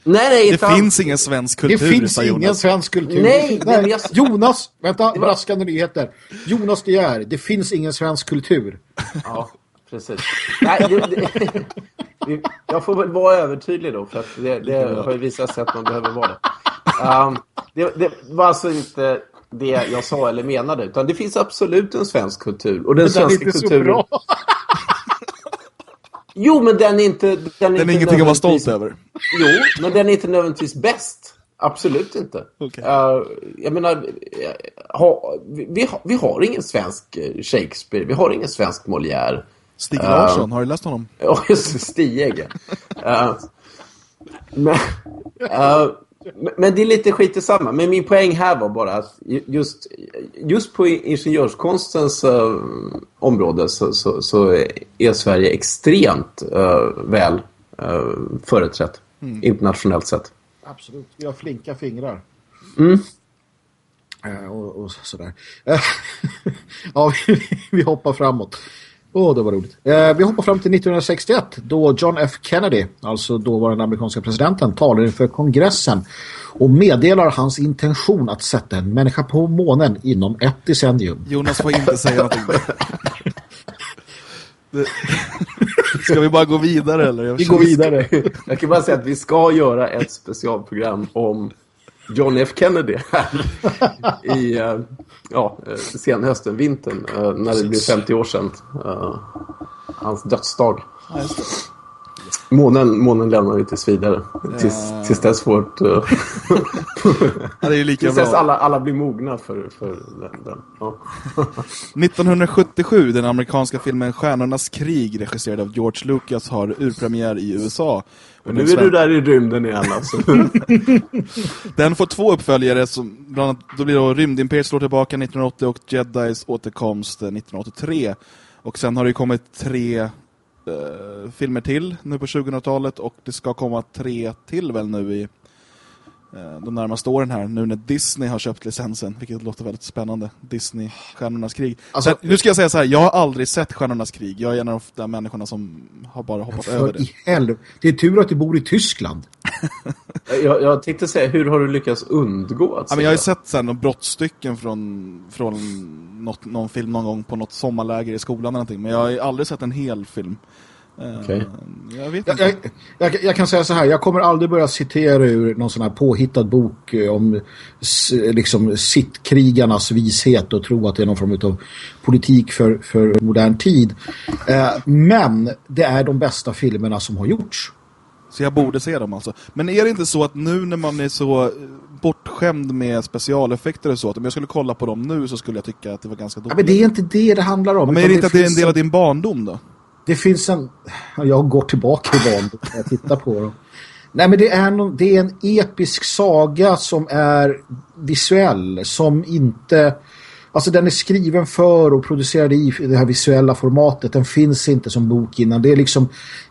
Nej, nej, det finns ingen svensk kultur, Det finns ingen Jonas. svensk kultur. Nej, nej. Jag... Jonas, vänta, var... braskande nyheter. Jonas De är, det finns ingen svensk kultur. Ja, precis. Nej, det, det, jag får väl vara övertydlig då, för att det, det har ju visat sig att man behöver vara det. Um, det. Det var alltså inte det jag sa eller menade, utan det finns absolut en svensk kultur. Och den, svenska kulturen... Jo, men den är inte... Den är, den är inte ingenting att vara stolt över. Jo, men den är inte nödvändigtvis bäst. Absolut inte. Okay. Uh, jag menar, ha, vi, vi, har, vi har ingen svensk eh, Shakespeare. Vi har ingen svensk Molière. Stig Larsson, uh, har du läst honom? Ja, just Stig. uh, men, uh, men det är lite skit i samma. Men min poäng här var bara att just, just på ingenjörskonstens uh, område så, så, så, är Sverige extremt uh, väl uh, företrätt mm. internationellt sett. Absolut, vi har flinka fingrar. Mm. Och, och, sådär. ja, vi, vi hoppar framåt. Åh, oh, det var roligt. Eh, vi hoppar fram till 1961 då John F. Kennedy, alltså dåvarande amerikanska presidenten, talar inför kongressen och meddelar hans intention att sätta en människa på månen inom ett decennium. Jonas får inte säga någonting. Ska vi bara gå vidare eller? Vi går vidare. Jag kan bara säga att vi ska göra ett specialprogram om John F. Kennedy här i uh, ja, eh, senhösten, vintern, uh, när det blir 50 år sedan. Hans dödsdag. Ja, Månen, månen lämnar vi tills vidare. Tills, Ja. tills dess vårt... Uh, Ja, det är ju lika tills dess bra. alla, alla blir mogna för, för den. den. Ja. 1977, den amerikanska filmen Stjärnornas krig regisserad av George Lucas har urpremiär i USA. Och Nu är du där i rymden igen alltså. den får två uppföljare som bland annat, då blir då Rymdimperiet slår tillbaka 1980 och Jedis återkomst eh, 1983. Och sen har det kommit tre eh, Eh, filmer till nu på 2000-talet och det ska komma tre till väl nu i de närmaste åren här, nu när Disney har köpt licensen, vilket låter väldigt spännande. Disney, Stjärnornas krig. Alltså- Sen, nu ska jag säga så här, jag har aldrig sett Stjärnornas krig. Jag är en av de där människorna som har bara hoppat över det. i helvete. Det är tur att du bor i Tyskland. jag, jag tänkte säga, hur har du lyckats undgå att Ja, se men jag har ju sett sen några brottstycken från, från något, någon film någon gång på något sommarläger i skolan eller någonting. Men jag har ju aldrig sett en hel film. Eh, Okej. Jag vet Jag, inte. jag, jag, jag kan säga så här, jag kommer aldrig börja citera ur någon sån här påhittad bok eh, om liksom sittkrigarnas vishet och tro att det är någon form av politik för, för modern tid. Eh, men det är de bästa filmerna som har gjorts. Så jag borde se dem alltså. Men är det inte så att nu när man är så eh, bortskämd med specialeffekter och så, att om jag skulle kolla på dem nu så skulle jag tycka att det var ganska Ja, dåligt. men det är inte det det handlar om. men är det inte att det är en del av din barndom då? Det finns en... Jag går tillbaka i barndom när jag tittar på dem. Nej, men det är, någon, det är en episk saga som är visuell, som inte... Alltså den är skriven för och producerad i det här visuella formatet. Den finns inte som bok innan. Det är liksom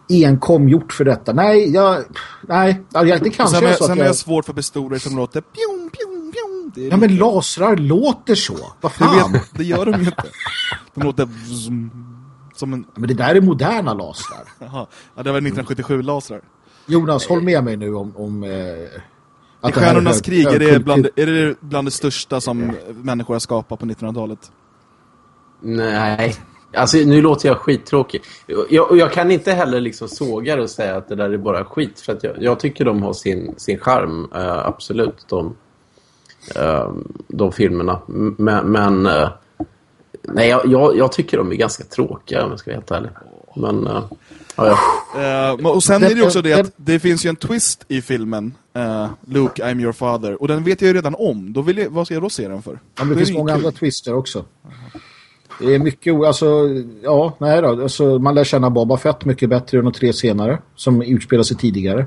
enkom gjort för detta. Nej, jag... Nej, jag- det kanske Sen, är är, så att sen är jag... jag svårt för pistoler som låter pjong, pjong, pjong. Ja, men lasrar låter så. Vad fan? vet, det gör de ju inte. De låter vzz, som en... Men det där är moderna lasrar. Ja, det var 1977-lasrar. Jonas, håll med mig nu om... om eh, I att är Stjärnornas hög- krig, är det, bland, är det bland det största som människor har skapat på 1900-talet? Nej. Alltså nu låter jag skittråkig. Jag, jag kan inte heller liksom såga och säga att det där är bara skit. För att jag, jag tycker de har sin, sin charm, eh, absolut. De, eh, de filmerna. M- Men, eh, nej, jag, jag, jag tycker de är ganska tråkiga om jag ska vara helt ärlig. Men, eh, ja, ja. Men- och sen är det också det att det finns ju en twist i filmen uh, Luke, I'm your father. Och den vet jag ju redan om. Då vill jag, vad ska jag då se den för? Ja, det finns många kul. andra twister också. Det är mycket, alltså, ja, nej då. Alltså, man lär känna Boba Fett mycket bättre än de tre senare, som utspelar sig tidigare.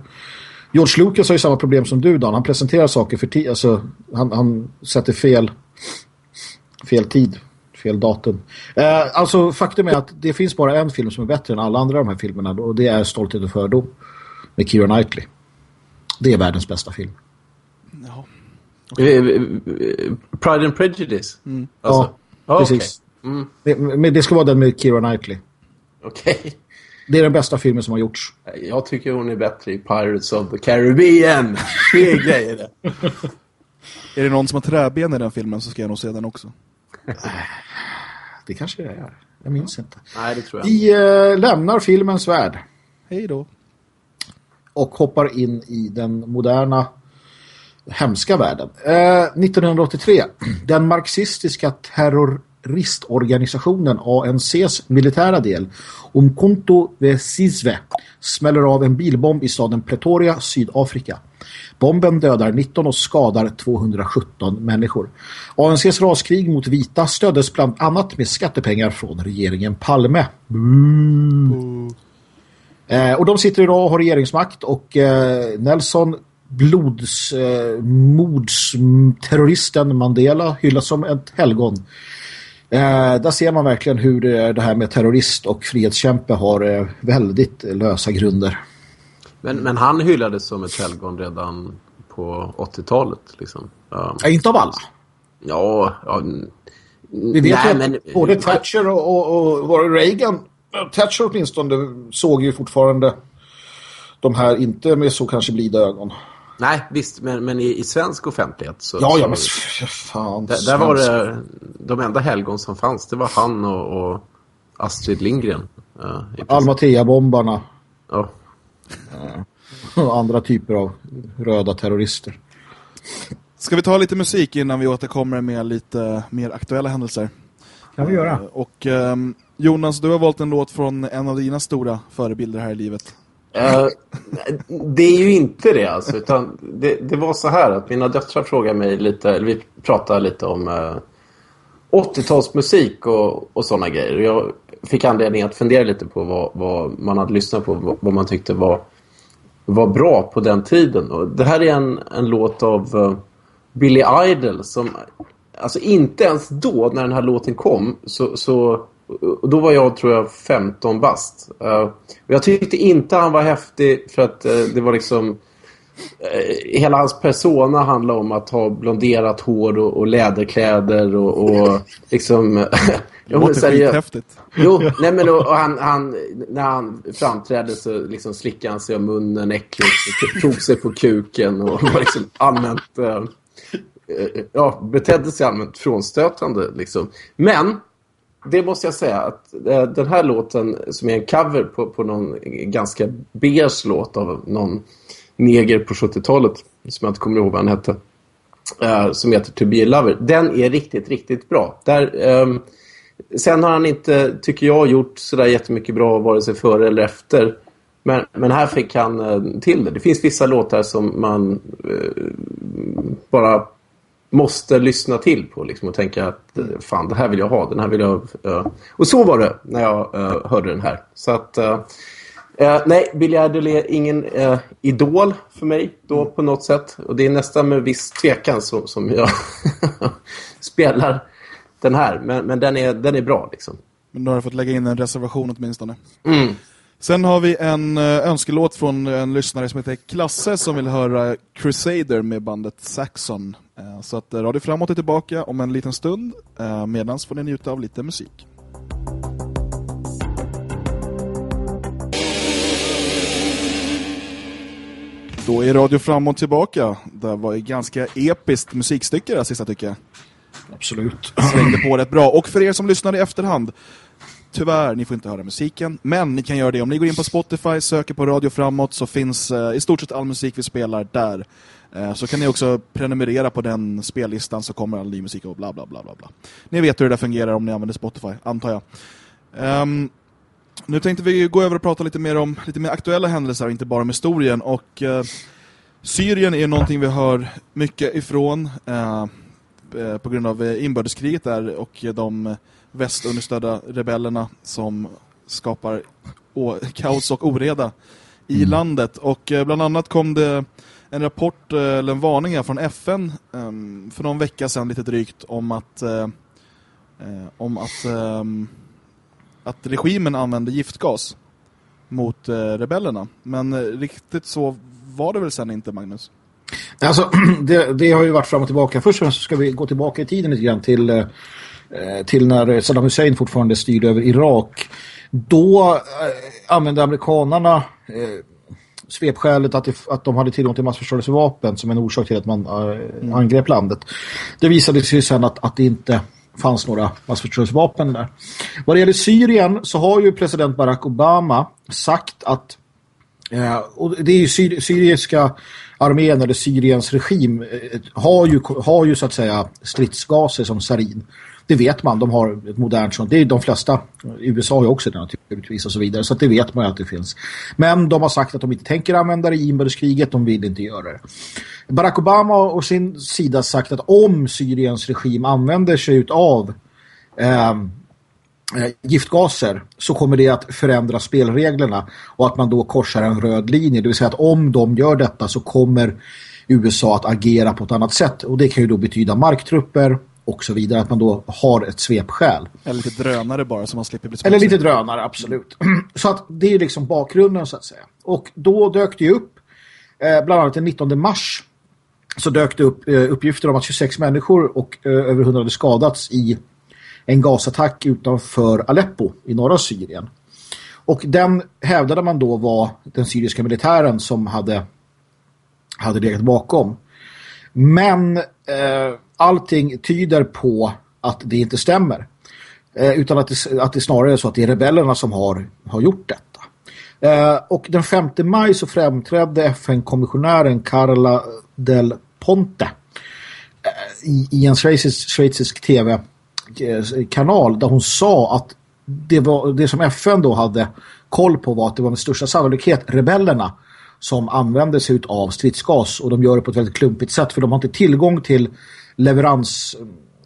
George Lucas har ju samma problem som du, Dan. Han presenterar saker för tid, alltså, han, han sätter fel, fel tid, fel datum. Eh, alltså, faktum är att det finns bara en film som är bättre än alla andra av de här filmerna, och det är Stolthet och fördom med Keira Knightley. Det är världens bästa film. Ja. Eh, eh, eh, Pride and Prejudice? Alltså, Ja, okej. precis. Det, men det ska vara den med Keira Knightley. Okej. Det är den bästa filmen som har gjorts. Jag tycker hon är bättre i Pirates of the Caribbean. Det är grejer det. Är det någon som har träben i den filmen så ska jag nog se den också. Det kanske det är. Jag minns inte. Nej, det tror jag Vi eh, lämnar filmens värld Hej då. och hoppar in i den moderna hemska världen. Eh, 1983. Den marxistiska terroristorganisationen ANCs militära del Umkhonto Wesizwe smäller av en bilbomb i staden Pretoria, Sydafrika. Bomben dödar 19 och skadar 217 människor. ANCs raskrig mot vita stöddes bland annat med skattepengar från regeringen Palme. Eh, och de sitter idag och har regeringsmakt och eh, Nelson blods eh, mordsterroristen Mandela hyllas som ett helgon. Eh, där ser man verkligen hur eh, det här med terrorist och frihetskämpe har eh, väldigt lösa grunder. Men, men han hyllades som ett helgon redan på 80-talet. Liksom. Ja, Ja, inte av alla. ja, ja Vi vet nej, att men, både Thatcher och, och, och det Reagan, Thatcher åtminstone såg ju fortfarande de här inte med så kanske blida ögon. Nej, visst, men, men i, i svensk offentlighet så... Ja, ja, men fan. där, där var det de enda helgon som fanns. Det var han och, och Astrid Lindgren. I princip. Almatea-bombarna ja. och andra typer av röda terrorister. Ska vi ta lite musik innan vi återkommer med lite mer aktuella händelser? kan vi göra. Och ehm, Jonas, du har valt en låt från en av dina stora förebilder här i livet. Uh, det är ju inte det alltså, utan det, det, var så här att mina döttrar frågade mig lite, eller vi pratade lite om eh, uh, 80-talsmusik och, och sådana grejer. Jag fick anledning att fundera lite på vad, vad man hade lyssnat på, vad, vad, man tyckte var, var bra på den tiden. Och det här är en, en låt av eh, uh, Billy Idol som, alltså inte ens då när den här låten kom så, så då var jag tror jag 15 bast. Uh, jag tyckte inte han var häftig för att uh, det var liksom uh, hela hans persona handlade om att ha blonderat hår och, och läderkläder och, och liksom det låter skithäftigt. Jo, nej men och, och han, han, när han framträdde så liksom slickade han sig om munnen äckligt och tog sig på kuken och var liksom allmänt ja, betedde sig allmänt frånstötande liksom. Men det måste jag säga att eh, den här låten som är en cover på, på någon ganska beige låt av någon neger på 70-talet som jag inte kommer ihåg vad han hette eh, som heter To Be a Lover. Den är riktigt, riktigt bra. Där, um, sen har han inte, tycker jag, gjort sådär jättemycket bra vare sig före eller efter. Men, men här fick han eh, till det. Det finns vissa låtar som man uh, bara måste lyssna till på liksom, och tänka att eh, fan, det här vill jag ha, den här vill jag... Uh. Och så var det när jag uh, hörde den här. Så att... Uh, nej, Billy Idol är ingen idol för mig då på något sätt. Och det är nästan med viss tvekan som, som jag spelar den här. Men, men den, är, den är bra liksom. Men då har jag fått lägga in en reservation åtminstone. Mm. Sen har vi en önskelåt från en lyssnare som heter Klasse som vill höra Crusader med bandet Saxon. Eh, så att eh, Radio Framåt är tillbaka om en liten stund. Eh, Medan får ni njuta av lite musik. Då är Radio Framåt tillbaka. Det var ett ganska episkt musikstycke det sista tycker jag. Absolut. Slängde på rätt bra. Och för er som lyssnar i efterhand, tyvärr, ni får inte höra musiken. Men ni kan göra det om ni går in på Spotify, söker på Radio Framåt så finns eh, i stort sett all musik vi spelar där. Eh, så kan ni också prenumerera på den spellistan så kommer all ny musik och bla bla bla bla bla. Ni vet hur det fungerar om ni använder Spotify, antar jag. Um, nu tänkte vi gå över och prata lite mer om lite mer aktuella händelser, inte bara om historien. Och eh, Syrien är någonting vi hör mycket ifrån eh, eh, på grund av eh, inbördeskriget där och de västunderstödda rebellerna som skapar kaos och oreda i mm. landet. Och bland annat kom det en rapport eh, eller en varning från FN um, för någon vecka sedan lite drygt om att uh, om att um, att regimen använde giftgas mot rebellerna. Men riktigt så var det väl sen inte, Magnus? Alltså, det, det, har ju varit fram och tillbaka. Först så ska vi gå tillbaka i tiden lite grann till, till när Saddam Hussein fortfarande styrde över Irak. Då använde amerikanarna svepskälet att, det, att de hade tillgång till massförstörelsevapen som en orsak till att man äh, angrep landet. Det visade sig sen att, att det inte fanns några massförstörelsevapen där. Vad det gäller Syrien så har ju president Barack Obama sagt att eh, och det är ju syr syriska armén eller Syriens regim eh, har, ju, har ju så att säga stridsgaser som sarin. Det vet man, de har ett modernt sånt. Det är de flesta, USA har ju också det naturligtvis och så vidare. Så det vet man ju att det finns. Men de har sagt att de inte tänker använda det i inbördeskriget, de vill inte göra det. Barack Obama har sin sida sagt att om Syriens regim använder sig av ehm, eh, giftgaser så kommer det att förändra spelreglerna och att man då korsar en röd linje. Det vill säga att om de gör detta så kommer USA att agera på ett annat sätt och det kan ju då betyda marktrupper och så vidare. Att man då har ett svepskäl. Eller lite drönare bara så man slipper bli smutsig. Eller lite drönare, absolut. Så att det är liksom bakgrunden så att säga. Och då dök det upp, eh, bland annat den 19 mars så dök det upp eh, uppgifter om att 26 människor och eh, över 100 hade skadats i en gasattack utanför Aleppo i norra Syrien. Och den hävdade man då var den syriska militären som hade, hade legat bakom. Men eh, allting tyder på att det inte stämmer. Eh, utan att det, att det snarare är så att det är rebellerna som har, har gjort detta. Eh, och den 5 maj så framträdde FN-kommissionären Carla del Ponte eh, i, i en schweizisk, schweizisk tv-kanal eh, där hon sa att det, var, det som FN då hade koll på var att det var med största sannolikhet rebellerna som använder sig av stridsgas och de gör det på ett väldigt klumpigt sätt för de har inte tillgång till leverans,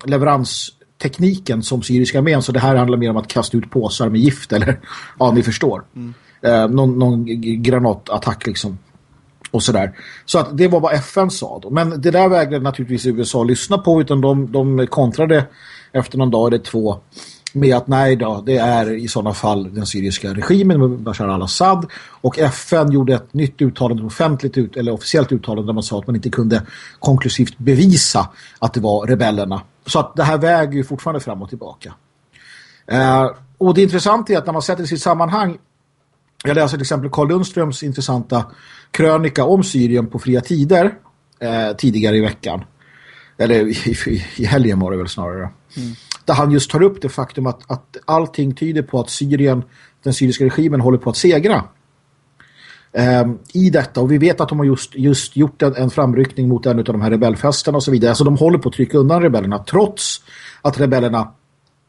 leveranstekniken som syriska armén så det här handlar mer om att kasta ut påsar med gift eller ja, ni förstår. Mm. Eh, någon, någon granatattack liksom och sådär. Så att det var vad FN sa då. Men det där vägrade naturligtvis USA lyssna på utan de, de kontrade efter någon dag eller två med att nej då, det är i sådana fall den syriska regimen med Bashar al-Assad och FN gjorde ett nytt uttalande, offentligt ut, eller officiellt uttalande där man sa att man inte kunde konklusivt bevisa att det var rebellerna. Så att det här väger ju fortfarande fram och tillbaka. Eh, och det intressanta är att när man sätter i sitt sammanhang jag läser till exempel Carl Lundströms intressanta krönika om Syrien på fria tider eh, tidigare i veckan. Eller i, i, i helgen var det väl snarare. Mm. Där han just tar upp det faktum att, att allting tyder på att Syrien, den syriska regimen håller på att segra. Eh, I detta, och vi vet att de har just, just gjort en, en framryckning mot en av de här rebellfesterna och så vidare. Alltså de håller på att trycka undan rebellerna trots att rebellerna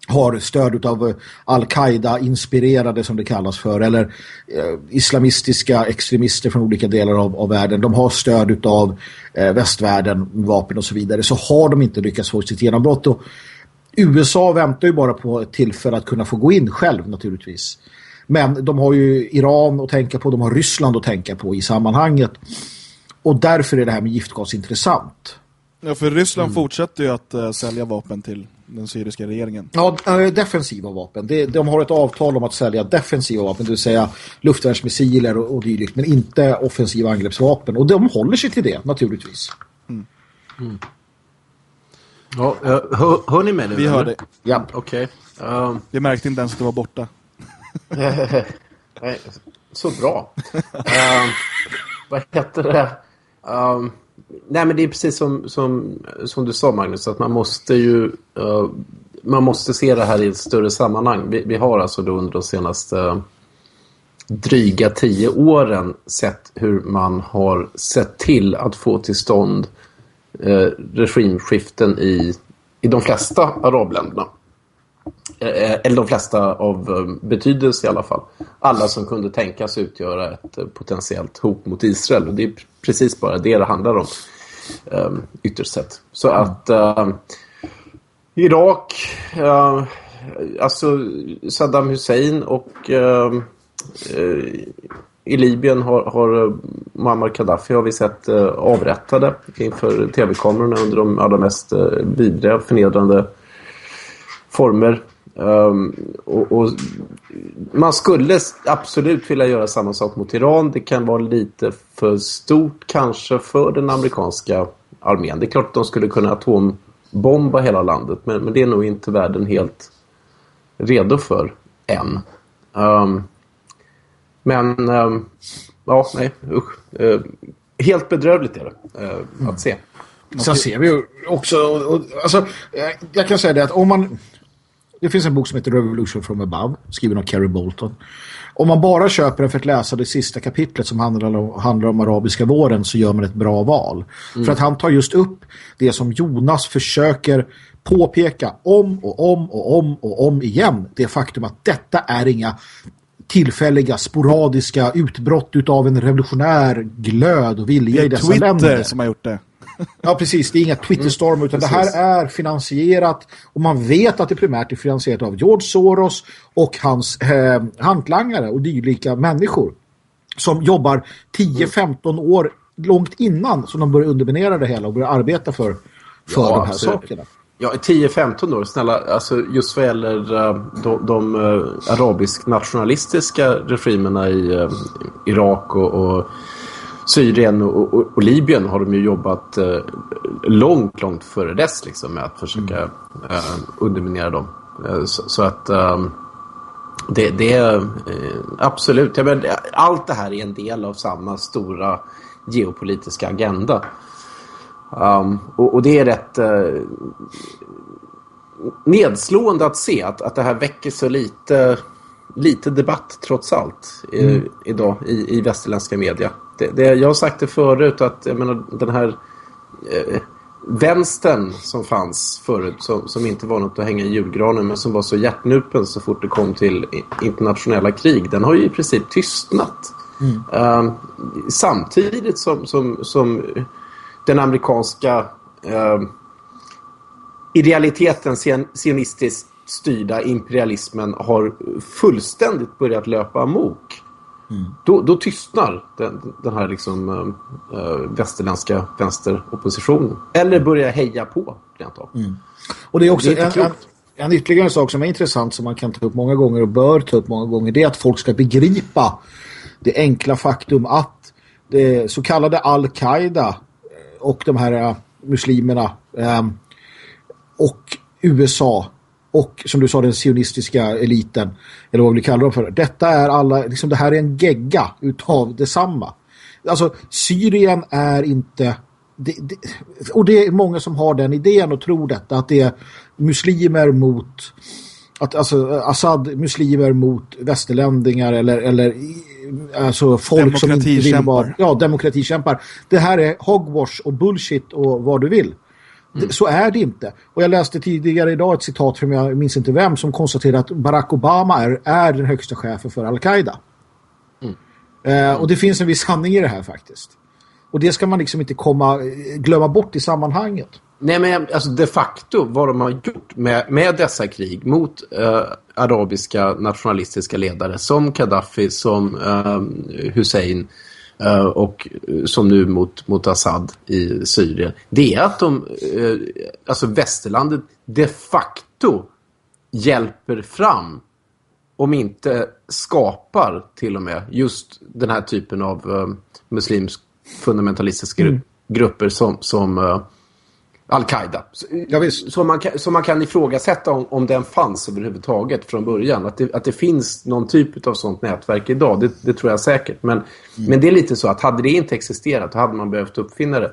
har stöd av eh, Al-Qaida inspirerade som det kallas för eller eh, islamistiska extremister från olika delar av, av världen. De har stöd av eh, västvärlden, vapen och så vidare. Så har de inte lyckats få sitt genombrott. Och USA väntar ju bara på ett tillfälle att kunna få gå in själv naturligtvis. Men de har ju Iran att tänka på, de har Ryssland att tänka på i sammanhanget. Och därför är det här med giftgas intressant. Ja, för Ryssland mm. fortsätter ju att uh, sälja vapen till den syriska regeringen. Ja, äh, defensiva vapen. De, de har ett avtal om att sälja defensiva vapen, det vill säga luftvärnsmissiler och, och dylikt, men inte offensiva angreppsvapen. Och de håller sig till det, naturligtvis. Mm. Mm. Ja, uh, hör, hör, ni mig nu? Vi hör dig. Ja. Okej. Okay. Um... Ehm. Vi märkte inte ens att du var borta. Nej, så bra. um, vad heter det? Um, nej men det är precis som, som, som du sa Magnus att man måste ju uh, man måste se det här i ett större sammanhang. Vi, vi har alltså då under de senaste uh, dryga tio åren sett hur man har sett till att få till stånd Eh, regimskiften i, i de flesta arabländerna. Eh, eh eller de flesta av eh, betydelse i alla fall. Alla som kunde tänkas utgöra ett potentiellt hot mot Israel. Och det är precis bara det det handlar om ehm, ytterst sett. Så att ehm, Irak, alltså Saddam Hussein och ehm, i Libyen har, har eh, Muammar Gaddafi har vi sett eh, avrättade inför tv-kamerorna under de allra mest eh, vidriga, förnedrande former. Um, och, och, man skulle absolut vilja göra samma sak mot Iran. Det kan vara lite för stort kanske för den amerikanska armén. Det är klart att de skulle kunna atombomba hela landet. Men, men det är nog inte världen helt redo för än. Um, men um, ja, nej, usch. Uh, helt bedrövligt är det uh, att se. Sen ser vi ju också, och, alltså, jag kan säga det att om man det finns en bok som heter Revolution from Above, skriven av Kerry Bolton. Om man bara köper den för att läsa det sista kapitlet som handlar om, handlar om arabiska våren så gör man ett bra val. Mm. För att han tar just upp det som Jonas försöker påpeka om och om och om och om igen. Det faktum att detta är inga tillfälliga, sporadiska utbrott utav en revolutionär glöd och vilja i dessa Twitter länder. Är som har gjort det. Ja, precis. Det är inga Twitterstorm mm, utan precis. det här är finansierat och man vet att det primärt är finansierat av George Soros och hans eh, hantlangare och dylika människor som jobbar 10-15 år långt innan som de börjar underminera det hela och börjar arbeta för, för ja, de här alltså, sakerna. Ja, 10-15 år, snälla. Alltså just vad gäller uh, de, de uh, arabisk-nationalistiska regimerna i uh, Irak och, och Syrien och, och, och, Libyen har de ju jobbat eh, långt, långt före dess liksom, med att försöka mm. eh, underminera dem. Eh, så, så, att det, det är eh, absolut, ja, men, allt det här är en del av samma stora geopolitiska agenda. Um, och, och, det är rätt uh, nedslående att se att, att det här väcker så lite, lite debatt trots allt mm. idag i, i västerländska media det, det, jag har sagt det förut att jag menar, den här eh, vänstern som fanns förut, som, som inte var något att hänga i julgranen, men som var så hjärtnupen så fort det kom till internationella krig, den har ju i princip tystnat. Mm. Uh, samtidigt som, som, som den amerikanska uh, idealiteten, sionistiskt styrda imperialismen har fullständigt börjat löpa amok. Mm. Då, då tystnar den, den här liksom, äh, västerländska vänsteroppositionen. Eller börjar heja på, rent av. Mm. Och det är också det är en, en, en, ytterligare sak som är intressant som man kan ta upp många gånger och bör ta upp många gånger. Det är att folk ska begripa det enkla faktum att det så kallade Al-Qaida och de här eh, muslimerna ehm, och USA och som du sa den sionistiska eliten eller vad vi kallar dem för. Detta är alla, liksom det här är en gegga utav detsamma. Alltså Syrien är inte det, det, och det är många som har den idén och tror detta att det är muslimer mot att alltså Assad muslimer mot västerländingar eller, eller alltså folk som inte vill vara ja, demokratikämpar. Det här är hogwash och bullshit och vad du vill. Mm. Så är det inte. Och jag läste tidigare idag ett citat från jag minns inte vem som konstaterade att Barack Obama är, är den högsta chefen för Al-Qaida. Mm. Eh, och det finns en viss sanning i det här faktiskt. Och det ska man liksom inte komma, glömma bort i sammanhanget. Nej men alltså de facto vad de har gjort med, med dessa krig mot eh, arabiska nationalistiska ledare som Gaddafi, som eh, Hussein Eh, och som nu mot, mot Assad i Syrien. Det är att de, uh, alltså västerlandet de facto hjälper fram om inte skapar till och med just den här typen av uh, muslimsk fundamentalistiska mm. grupper som, som Al-Qaida. Så, man kan, så man kan ifrågasätta om, om den fanns överhuvudtaget från början. Att det, att det finns någon typ av sånt nätverk idag, det, det tror jag säkert. Men, mm. men det är lite så att hade det inte existerat, då hade man behövt uppfinna det.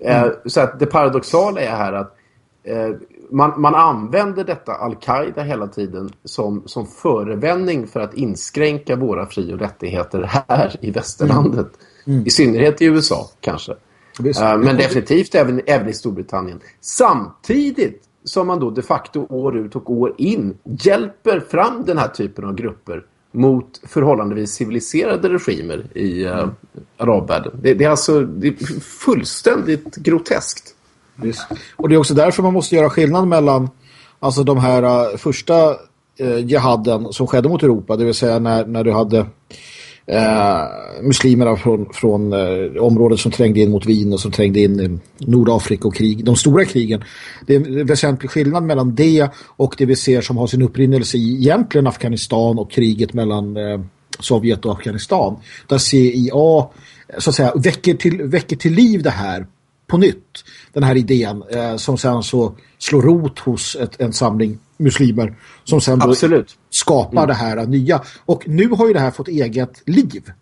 Eh, mm. Eh, så att det paradoxala är här att eh, man, man använder detta Al-Qaida hela tiden som, som förevändning för att inskränka våra fri- och rättigheter här i västerlandet. Mm. mm. I synnerhet i USA kanske. Uh, men definitivt även, även i Storbritannien. Samtidigt som man då de facto år ut och år in hjälper fram den här typen av grupper mot förhållandevis civiliserade regimer i uh, mm. arabvärlden. Det, det, är alltså det är fullständigt groteskt. Visst. Och det är också därför man måste göra skillnad mellan alltså de här uh, första uh, jihaden som skedde mot Europa, det vill säga när, när du hade eh, muslimerna från, från eh, området som trängde in mot Wien och som trängde in i Nordafrika och krig, de stora krigen. Det är en väsentlig skillnad mellan det och det vi ser som har sin upprinnelse i egentligen Afghanistan och kriget mellan eh, Sovjet och Afghanistan. Där CIA eh, så att säga väcker till, väcker till liv det här på nytt. Den här idén eh, som sen så slår rot hos ett, en samling muslimer som sen skapar mm. det här nya. Och nu har ju det här fått eget liv.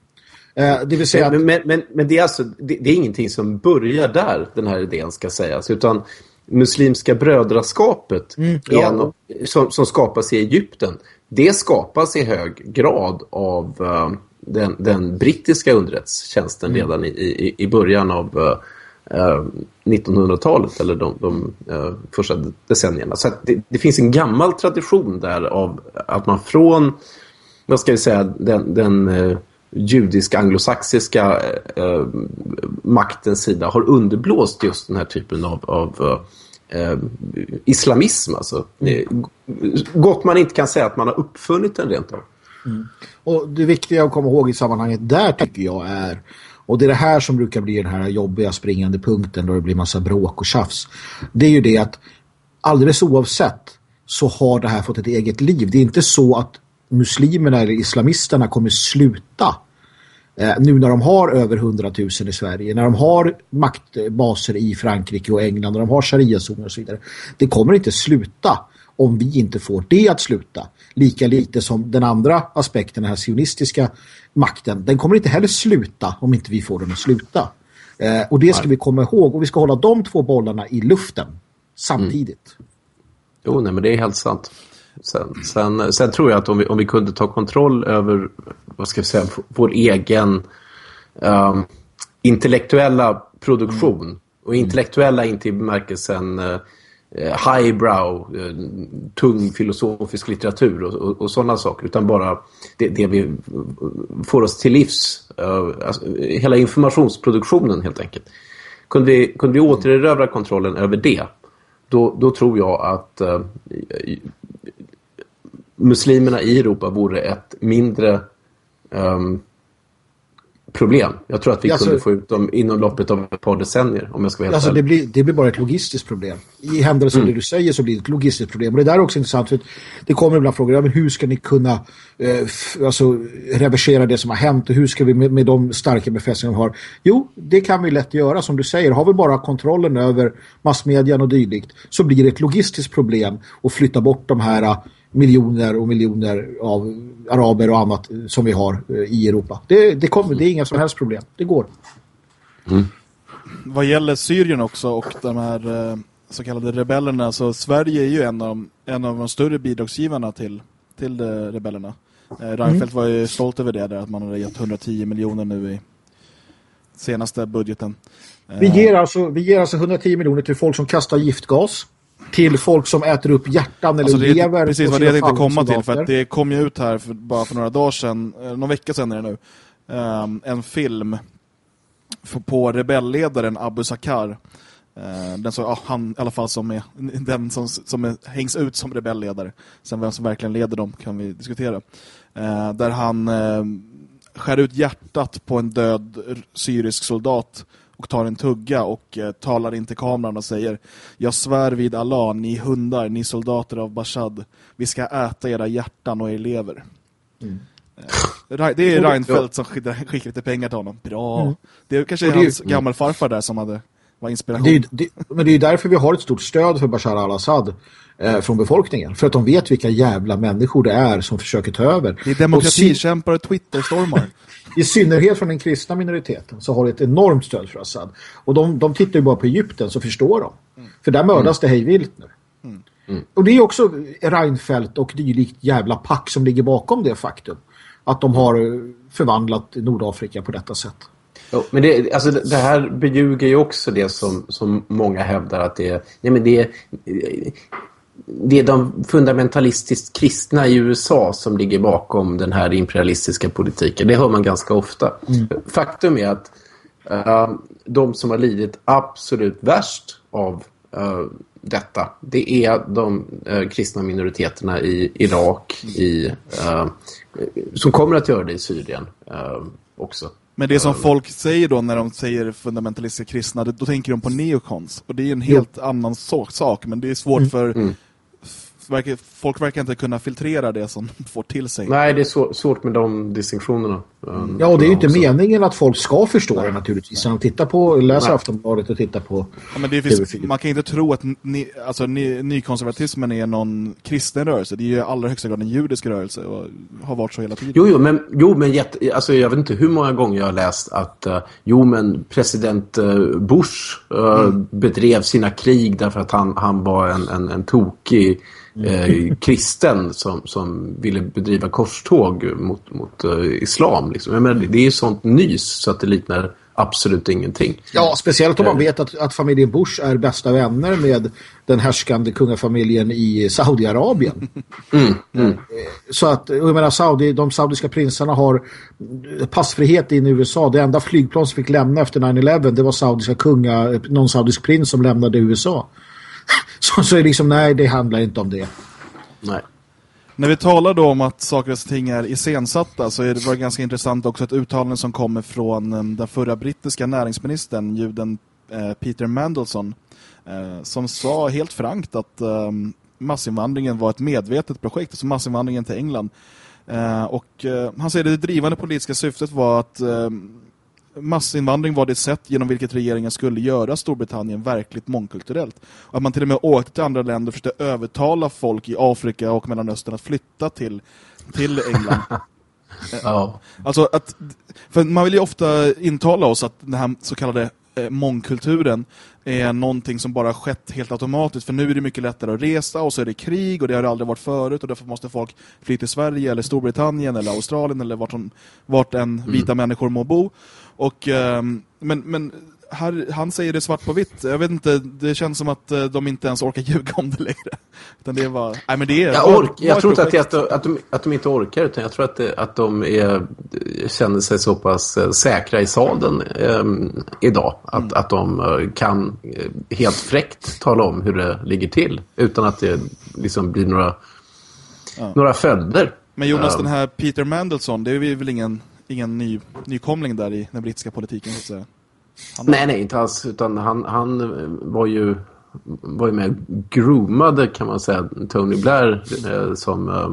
Eh, det vill säga men, men, men, men, det, är alltså, det, det, är ingenting som börjar där, den här idén ska sägas. Utan muslimska brödraskapet mm, ja. en, som, som skapas i Egypten, det skapas i hög grad av uh, den, den, brittiska underrättelsetjänsten mm. redan i, i, i början av Eh, 1900-talet eller de, de uh, första decennierna. Så det, det, finns en gammal tradition där av att man från vad ska vi säga, den, den uh, judisk-anglosaxiska uh, maktens sida har underblåst just den här typen av, av islamism. Alltså. Mm. Gott man inte kan säga att man har uppfunnit den rent av. Mm. Och det viktiga att komma ihåg i sammanhanget där tycker jag är och det är det här som brukar bli den här jobbiga springande punkten då det blir massa bråk och tjafs. Det är ju det att alldeles oavsett så har det här fått ett eget liv. Det är inte så att muslimerna eller islamisterna kommer sluta eh, nu när de har över 100 000 i Sverige, när de har maktbaser i Frankrike och England, när de har sharia-zoner och så vidare. Det kommer inte sluta om vi inte får det att sluta. Lika lite som den andra aspekten, den här sionistiska makten, den kommer inte heller sluta om inte vi får den att sluta. Eh, och det ska nej. vi komma ihåg och vi ska hålla de två bollarna i luften samtidigt. Mm. Jo, nej, men det är helt sant. Sen, sen, sen, tror jag att om vi, om vi kunde ta kontroll över vad ska jag säga, vår egen um, intellektuella produktion Och intellektuella inte i bemärkelsen eh, Eh, highbrow, eh, tung filosofisk litteratur och, och, och sådana saker. Utan bara det, det vi får oss till livs. Eh, alltså, hela informationsproduktionen helt enkelt. Kunde vi, kunde vi återerövra kontrollen över det, då, då tror jag att eh, muslimerna i Europa vore ett mindre um, problem. Jag tror att vi alltså, kunde få ut dem inom loppet av ett par decennier om jag ska vara helt alltså, det blir, det blir bara ett logistiskt problem. I händelse mm. det du säger så blir det ett logistiskt problem. Och det där är också intressant för det kommer ibland frågor, ja, men hur ska ni kunna eh, alltså, reversera det som har hänt och hur ska vi med, med de starka befästningar vi har? Jo, det kan vi lätt göra som du säger. Har vi bara kontrollen över massmedien och dylikt så blir det ett logistiskt problem att flytta bort de här miljoner och miljoner av araber och annat som vi har eh, i Europa. Det, det, kommer, det är inga som helst problem. Det går. Mm. Vad gäller Syrien också och de här eh, så kallade rebellerna så Sverige är ju en av, en av de större bidragsgivarna till, till rebellerna. Eh, Reinfeldt mm. var ju stolt över det där att man hade gett 110 miljoner nu i senaste budgeten. Vi ger alltså, vi ger alltså 110 miljoner till folk som kastar giftgas till folk som äter upp hjärtan eller alltså det, lever. Precis vad det jag tänkte komma till. För att det kom ju ut här för, bara för några dagar sedan, eh, någon vecka sedan är det nu, um, en film på rebellledaren Abu Sakar. Uh, den så, ja, han i alla fall som är den som, som är, hängs ut som rebellledare. Sen vem som verkligen leder dem kan vi diskutera. Uh, där han uh, skär ut hjärtat på en död syrisk soldat och tar en tugga och eh, talar in till kameran och säger Jag svär vid Allah, ni hundar, ni soldater av Bashad vi ska äta era hjärtan och er lever. Mm. Eh, det är Reinfeldt som skickar lite pengar till honom. Bra. Mm. Det är kanske det, hans mm. gammal farfar där som hade var inspiration. Det, det, men det är därför vi har ett stort stöd för Bashar al-Assad eh, från befolkningen. För att de vet vilka jävla människor det är som försöker ta över. Det är demokratikämpar och Twitter-stormar. I synnerhet från den kristna minoriteten så har det ett enormt stöd för Assad. Och de, de tittar ju bara på Egypten så förstår de. Mm. För där mördas mm. det hejvilt nu. Mm. mm. Och det är också Reinfeldt och dylikt jävla pack som ligger bakom det faktum. Att de har förvandlat Nordafrika på detta sätt. Jo, men det, alltså det här beljuger ju också det som, som många hävdar att det är... Nej men det är det är de fundamentalistiskt kristna i USA som ligger bakom den här imperialistiska politiken. Det hör man ganska ofta. Mm. Faktum är att uh, de som har lidit absolut värst av uh, detta, det är de uh, kristna minoriteterna i Irak, i, som kommer att göra det i Syrien också. Men det som folk säger då när de säger fundamentalistiska kristna, då tänker de på neokons. Och det är en helt jo. annan sak, men det är svårt mm. för mm verkar, folk verkar inte kunna filtrera det som får till sig. Nej, det är svårt med de distinktionerna. Mm. Ja, och det är ju inte också. meningen att folk ska förstå Nej. det naturligtvis. När de tittar på, läser Nej. Aftonbladet och tittar på ja, men det finns, Man kan inte tro att ni, alltså, ny, nykonservatismen är någon kristen rörelse. Det är ju i allra högsta grad en judisk rörelse och har varit så hela tiden. Jo, jo men, jo, men jätte, alltså, jag vet inte hur många gånger jag har läst att uh, jo, men president uh, Bush uh, mm. bedrev sina krig därför att han, han var en, en, en tokig eh, kristen som, som ville bedriva korståg mot, mot uh, islam. Liksom. Men det är sånt nys så att det liknar absolut ingenting. Ja, speciellt om man vet att, att familjen Bush är bästa vänner med den härskande kungafamiljen i Saudiarabien. Mm, mm. Eh, så att, jag menar, Saudi, de saudiska prinsarna har passfrihet in i USA. Det enda flygplan som fick lämna efter 9-11 det var saudiska kunga, någon saudisk prins som lämnade USA. Så, så är det liksom, nej det handlar inte om det. Nej. När vi talar då om att saker och ting är iscensatta så är det var ganska intressant också ett uttalande som kommer från um, den förra brittiska näringsministern, juden eh, Peter Mandelson, eh, som sa helt frankt att um, massinvandringen var ett medvetet projekt, alltså massinvandringen till England. Eh, och eh, han säger att det drivande politiska syftet var att um, massinvandring var det sätt genom vilket regeringen skulle göra Storbritannien verkligt mångkulturellt. att man till och med åkte till andra länder och försökte övertala folk i Afrika och Mellanöstern att flytta till, till England. ja. Alltså att, för man vill ju ofta intala oss att den här så kallade eh, mångkulturen är någonting som bara skett helt automatiskt. För nu är det mycket lättare att resa och så är det krig och det har aldrig varit förut och därför måste folk fly till Sverige eller Storbritannien eller Australien eller vart, som, vart en vita mm. människor må bo. Och, um, men, men här, han säger det svart på vitt. Jag vet inte, det känns som att eh, de inte ens orkar ljuga om det längre. Utan det var, nej men det är... Jag, ork, jag tror inte att, att, de, att, de, att de inte orkar, utan jag tror att, det, att de är, känner sig så pass eh, säkra i sadeln eh, idag. Att, mm. att de eh, kan helt fräckt tala om hur det ligger till. Utan att det liksom blir några, ja. några följder. Men Jonas, um, den här Peter Mandelson, det är väl ingen, ingen ny, nykomling där i den brittiska politiken så? Han nej, nej, inte alls. Utan han, han var ju var ju med groomade kan man säga Tony Blair eh, som eh,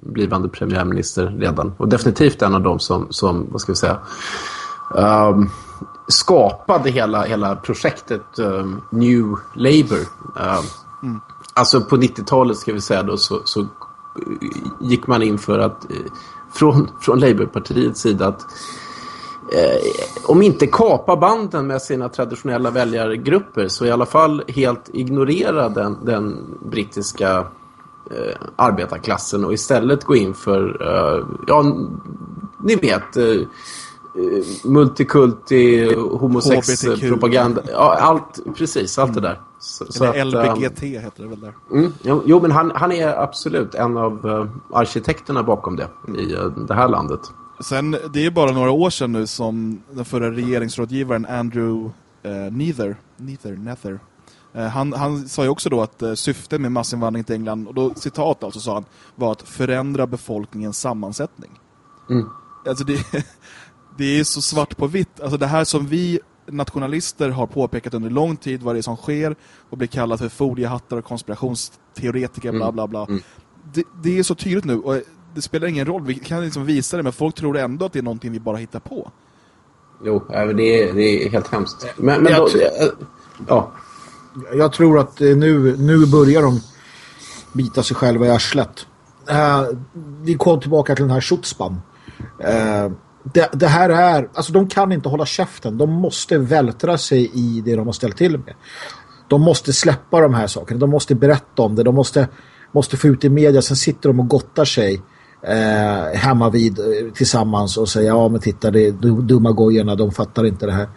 blivande premiärminister redan. Och definitivt en av dem som, som vad ska vi säga, eh, skapade hela, hela projektet eh, New Labour. Mm. Alltså på 90-talet ska vi säga då så, så gick man in för att eh, från, från Labourpartiets sida att eh, om inte kapa banden med sina traditionella väljargrupper så i alla fall helt ignorera den, den brittiska eh, arbetarklassen och istället gå in för, eh, ja, ni vet, eh, multikulti, homosex, propaganda, ja, allt, precis, allt det där. Så, så LBGT um, heter det väl där. Mm, jo, jo, men han, han är absolut en av uh, arkitekterna bakom det i uh, det här landet. Sen, det är bara några år sedan nu som den förra regeringsrådgivaren Andrew eh, Neither, Neither, Nether, eh, han, han sa ju också då att eh, syftet med massinvandring till England, och då citat alltså sa han, var att förändra befolkningens sammansättning. Mm. Alltså det, det är så svart på vitt. Alltså det här som vi nationalister har påpekat under lång tid vad det är som sker och blir kallat för foliehattar och konspirationsteoretiker bla bla bla. Mm. Det, det, är så tydligt nu och det spelar ingen roll. Vi kan liksom visa det, men folk tror ändå att det är någonting vi bara hittar på. Jo, det är, det är helt hemskt. Men, men då, ja. Jag tror att eh, nu, nu börjar de bita sig själva i arslet. Uh, vi kom tillbaka till den här Schutzban. Uh, det, det, här är, alltså de kan inte hålla käften. De måste vältra sig i det de har ställt till med. De måste släppa de här sakerna. De måste berätta om det. De måste, måste få ut i media. Sen sitter de och gottar sig eh, hemma vid eh, tillsammans och säger ja men titta det är dumma gojerna, de fattar inte det här.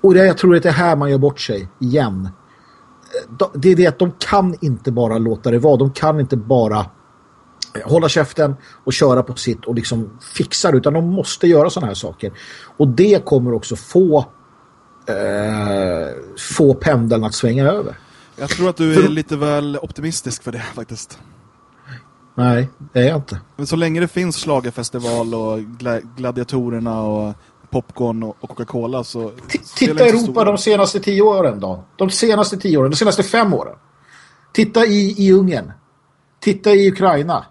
Och det, jag tror att det är här man gör bort sig igen. Eh, det är det att de kan inte bara låta det vara. De kan inte bara hålla käften och köra på sitt och liksom fixa det utan de måste göra sådana här saker. Och det kommer också få eh, få pendeln att svänga över. Jag tror att du är lite väl optimistisk för det faktiskt. Nej, det är jag inte. Men så länge det finns slagerfestival och gladiatorerna och popcorn och Coca-Cola så... Titta Europa de senaste tio åren då. De senaste tio åren, de senaste fem åren. Titta i, i Ungern. Titta i Ukraina.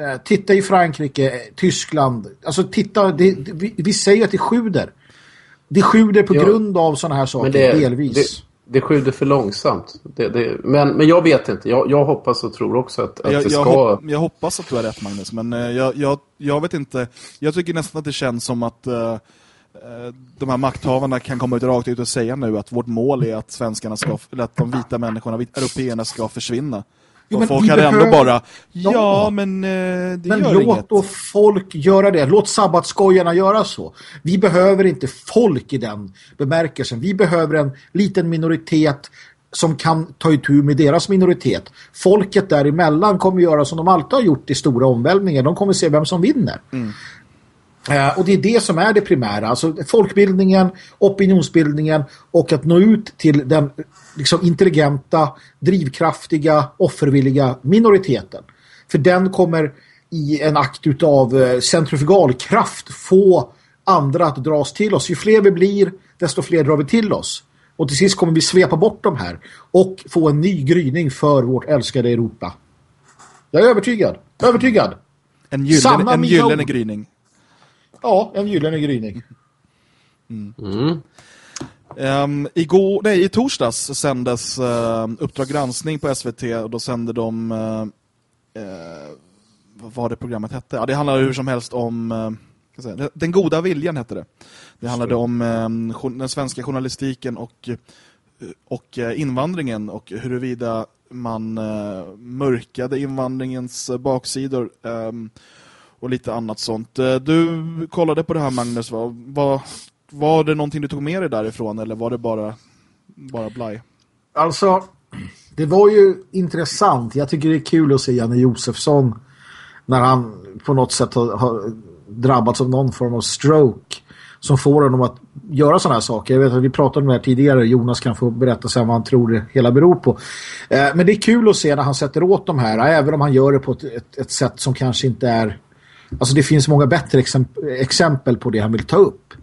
Eh, titta i Frankrike, Tyskland. Alltså titta, det, vi, vi, säger att det sjuder. Det sjuder på jo, grund av sådana här saker, det, delvis. Det, det sjuder för långsamt. Det, det, men, men jag vet inte. Jag, jag hoppas och tror också att, att jag, det ska... Jag, jag, hoppas att du har rätt, Magnus. Men uh, jag, jag, jag vet inte. Jag tycker nästan att det känns som att uh, de här makthavarna kan komma ut rakt ut och säga nu att vårt mål är att svenskarna ska, eller att de vita människorna, européerna ska försvinna. Jo, och folk hade ändå bara, ja, ja men eh, det men gör låt inget. då folk göra det. Låt sabbatskojarna göra så. Vi behöver inte folk i den bemärkelsen. Vi behöver en liten minoritet som kan ta itu med deras minoritet. Folket däremellan kommer göra som de alltid har gjort i stora omvälvningar. De kommer se vem som vinner. Mm. Uh, och det är det som är det primära. Alltså folkbildningen, opinionsbildningen och att nå ut till den liksom intelligenta, drivkraftiga, offervilliga minoriteten. För den kommer i en akt av eh, centrifugalkraft få andra att dras till oss. Ju fler vi blir, desto fler drar vi till oss. Och till sist kommer vi svepa bort de här och få en ny gryning för vårt älskade Europa. Jag är övertygad. Övertygad. En gyllene, en gyllene gryning. Ja, en gyllene gryning. Mm. Mm. Um, igår, nej, I torsdags sändes uh, Uppdrag granskning på SVT och då sände de uh, uh, vad var det programmet hette? Ja, det handlade hur som helst om säga, Den goda viljan hette det. Det handlade om um, den svenska journalistiken och, och invandringen och huruvida man mörkade invandringens baksidor ehm, och lite annat sånt. Eh, du kollade på det här Magnus, va? Var, var det någonting du tog med dig därifrån eller var det bara, bara blaj? Alltså, det var ju intressant. Jag tycker det är kul att se Janne Josefsson när han på något sätt har, har drabbats av någon form av stroke som får honom att göra sådana här saker. Jag vet att vi pratade om det här tidigare. Jonas kan få berätta sen vad han tror det hela beror på. Eh, men det är kul att se när han sätter åt de här, även om han gör det på ett, ett, ett sätt som kanske inte är... Alltså det finns många bättre exempel, exempel på det han vill ta upp.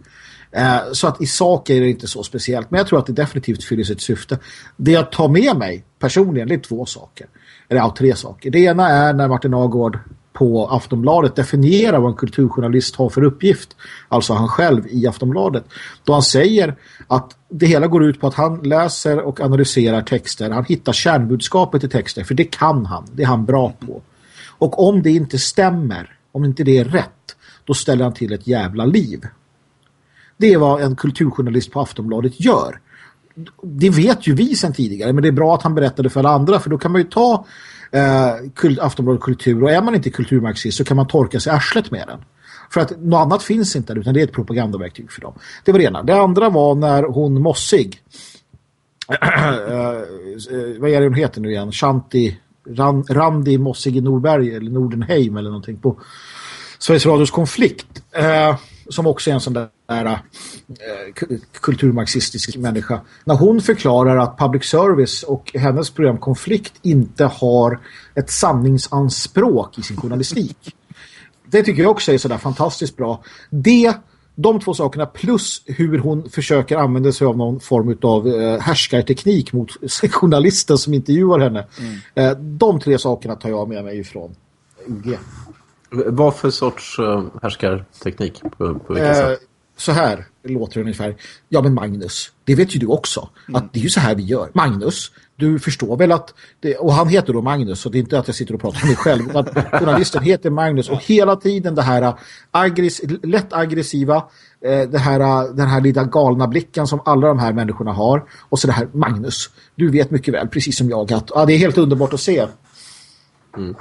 Eh, så att i sak är det inte så speciellt. Men jag tror att det definitivt fyller sitt syfte. Det jag tar med mig personligen det är två saker. Eller ja, tre saker. Det ena är när Martin Agård på Aftonbladet definierar vad en kulturjournalist har för uppgift. Alltså han själv i Aftonbladet. Då han säger att det hela går ut på att han läser och analyserar texter. Han hittar kärnbudskapet i texter. För det kan han. Det är han bra på. Och om det inte stämmer, om inte det är rätt, då ställer han till ett jävla liv. Det är vad en kulturjournalist på Aftonbladet gör. Det vet ju vi sedan tidigare, men det är bra att han berättade för alla andra, för då kan man ju ta eh, Aftonbladet kultur och är man inte kulturmarxist så kan man torka sig arslet med den. För att något annat finns inte utan det är ett propagandaverktyg för dem. Det var det ena. Det andra var när hon Mossig eh, vad är det hon heter nu igen? Shanti Ran, Randi Mossig i Norberg eller Nordenheim eller någonting på Sveriges Radios konflikt. Uh, som också är en sån där äh, kulturmarxistisk människa. När hon förklarar att public service och hennes program Konflikt inte har ett sanningsanspråk i sin journalistik. Det tycker jag också är sådär fantastiskt bra. Det, de två sakerna plus hur hon försöker använda sig av någon form av eh, härskarteknik mot journalisten som intervjuar henne. Mm. Eh, de tre sakerna tar jag med mig ifrån UG. Vad för sorts uh, härskarteknik? På, på vilka eh, sätt? Så här låter det ungefär. Ja men Magnus, det vet ju du också. Mm. Att det är ju så här vi gör. Magnus, du förstår väl att... Det, och han heter då Magnus, så det är inte att jag sitter och pratar om mig själv. Att journalisten heter Magnus. Och hela tiden det här aggress, lätt aggressiva, eh, det här, den här lilla galna blicken som alla de här människorna har. Och så det här Magnus, du vet mycket väl, precis som jag, att ja, det är helt underbart att se. Mm.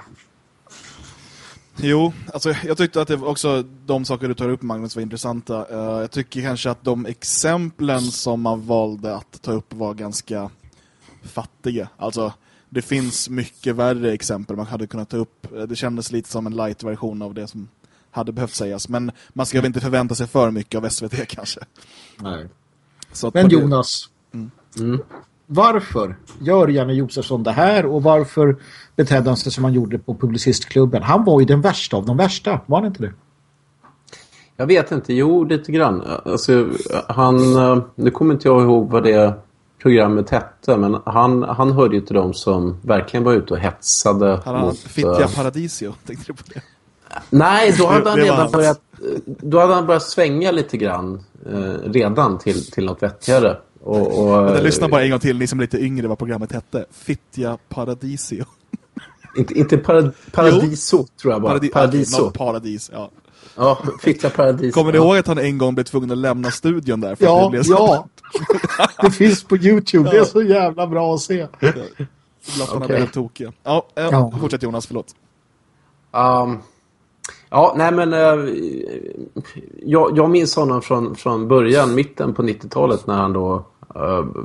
Jo, alltså jag tyckte att det också de saker du tar upp Magnus var intressanta. Uh, jag tycker kanske att de exemplen som man valde att ta upp var ganska fattiga. Alltså det finns mycket värre exempel man hade kunnat ta upp. Det kändes lite som en light-version av det som hade behövt sägas. Men man ska väl inte förvänta sig för mycket av SVT kanske. Nej. Men Jonas, mm. Mm. Varför gör Janne Josefsson det här och varför betedde han sig som han gjorde på Publicistklubben. Han var ju den värsta av de värsta, var han inte det? Jag vet inte, jo lite grann. Alltså, han, eh, nu kommer inte jag ihåg vad det programmet hette, men han, han hörde ju till dem som verkligen var ute och hetsade. Han mot, Fittja uh, Paradisio, tänkte du på det? Nej, då hade han redan börjat, då hade han börjat svänga lite grann eh, redan till, till något vettigare. Och, och, jag lyssnar bara en gång till, ni som är lite yngre vad programmet hette. Fittja Paradisio. Inte, inte parad, Paradiso, jo. tror jag bara. Paradi Paradiso. Okay, paradis, ja. Ja, Fittja Paradis. Kommer du ihåg att han en gång blev tvungen att lämna studion där? För ja, det blev så ja. det finns på Youtube. Det är så jävla bra att se. Lapparna okay. blev tokiga. Ja, äh, ja, fortsätt Jonas, förlåt. Um, ja, nej men uh, jag, jag minns honom från, från början, mitten på 90-talet när han då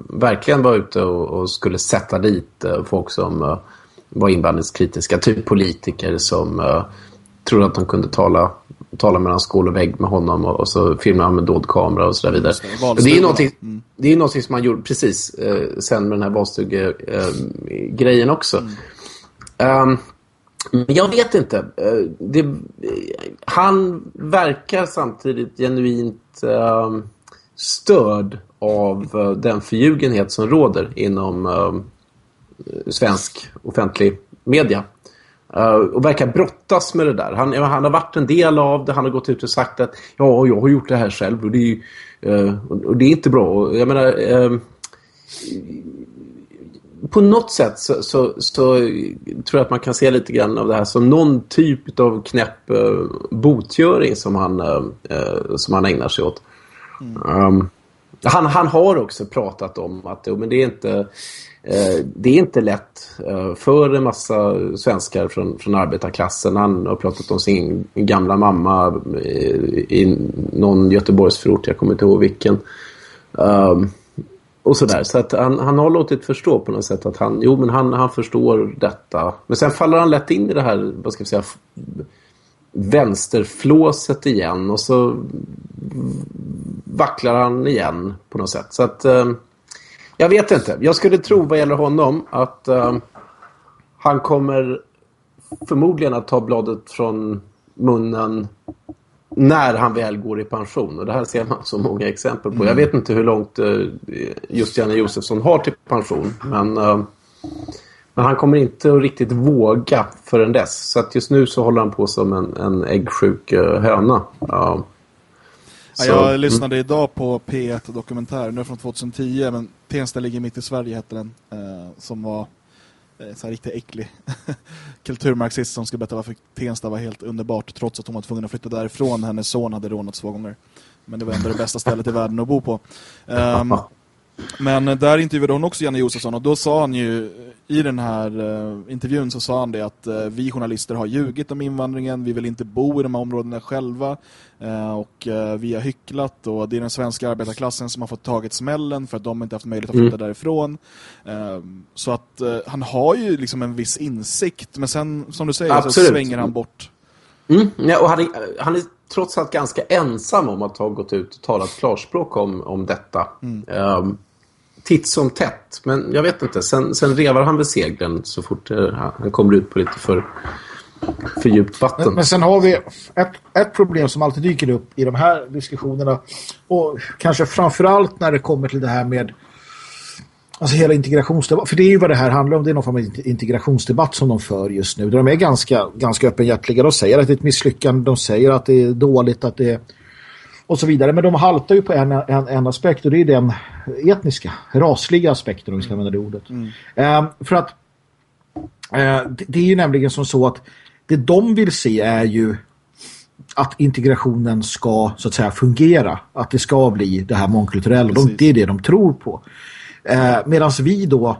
verkligen var ute och, skulle sätta dit uh, folk som var invandringskritiska. Typ politiker som trodde att de kunde tala, tala mellan skål och vägg med honom och, och så filmade han med dold kamera och så där vidare. Det, det är någonting, mm. det är någonting som man gjorde precis uh, sen med den här valstuge-grejen också. Mm. Um, men jag vet inte. Uh, det, han verkar samtidigt genuint ehm, störd av den förljugenhet som råder inom ehm, svensk offentlig media. Uh, och verkar brottas med det där. Han, han har varit en del av det. Han har gått ut och sagt att ja, jag har gjort det här själv och det är, uh, och det är inte bra. Jag menar, uh, på något sätt så, så, så, tror jag att man kan se lite grann av det här som någon typ av knäpp botgöring som han, som han ägnar sig åt. Mm. Um, han, han har också pratat om att men det är inte eh, det är inte lätt eh, för en massa svenskar från, från arbetarklassen. Han har pratat om sin gamla mamma i, i någon Göteborgsförort, jag kommer inte ihåg vilken. Um, och sådär. Så att han, han har låtit förstå på något sätt att han, jo, men han, han förstår detta. Men sen faller han lätt in i det här, vad ska vi säga, vänsterflåset igen och så vacklar han igen på något sätt. Så att eh, jag vet inte. Jag skulle tro vad gäller honom att eh, han kommer förmodligen att ta bladet från munnen när han väl går i pension. Och det här ser man så många exempel på. Mm. Jag vet inte hur långt eh, just Janne Josefsson har till pension. Men, eh, men han kommer inte att riktigt våga förrän dess. Så att just nu så håller han på som en, en äggsjuk eh, höna. Ja. Så, jag mm. lyssnade idag på P1 dokumentär, nu från 2010, men Tensta ligger mitt i Sverige heter den, eh, som var eh, så här riktigt äcklig kulturmarxist som skulle berätta varför Tensta var helt underbart trots att hon var tvungen att flytta därifrån. Hennes son hade rånats två gånger. Men det var ändå det bästa stället i världen att bo på. Um, men där intervjuade hon också Janne Josefsson och då sa han ju i den här uh, intervjun så sa han det att uh, vi journalister har ljugit om invandringen, vi vill inte bo i de här områdena själva uh, och vi har hycklat och det är den svenska arbetarklassen som har fått tagit smällen för att de inte haft möjlighet att flytta mm. därifrån. så att han har ju liksom en viss insikt men sen som du säger Absolut. så svänger han bort. Mm. Ja, och han, är, han är trots allt ganska ensam om att ha gått ut och talat klarspråk om, om detta. Mm. Um, titt som tätt. Men jag vet inte. Sen, sen revar han väl seglen så fort ja, han kommer ut på lite för, för djupt vatten. Men, men sen har vi ett, ett problem som alltid dyker upp i de här diskussionerna. Och kanske framförallt när det kommer till det här med Alltså hela integrationsdebatt, för det är ju vad det här handlar om, det är någon form av integrationsdebatt som de för just nu. De är ganska, ganska öppenhjärtliga, de säger att det är ett misslyckande, de säger att det är dåligt, att det är och så vidare. Men de haltar ju på en, en, en aspekt och det är den etniska, rasliga aspekten om vi ska använda det ordet. Mm. Eh, för att eh, det, det är ju nämligen som så att det de vill se är ju att integrationen ska så att säga fungera. Att det ska bli det här mångkulturella. De, det är det de tror på. Eh, Medan vi då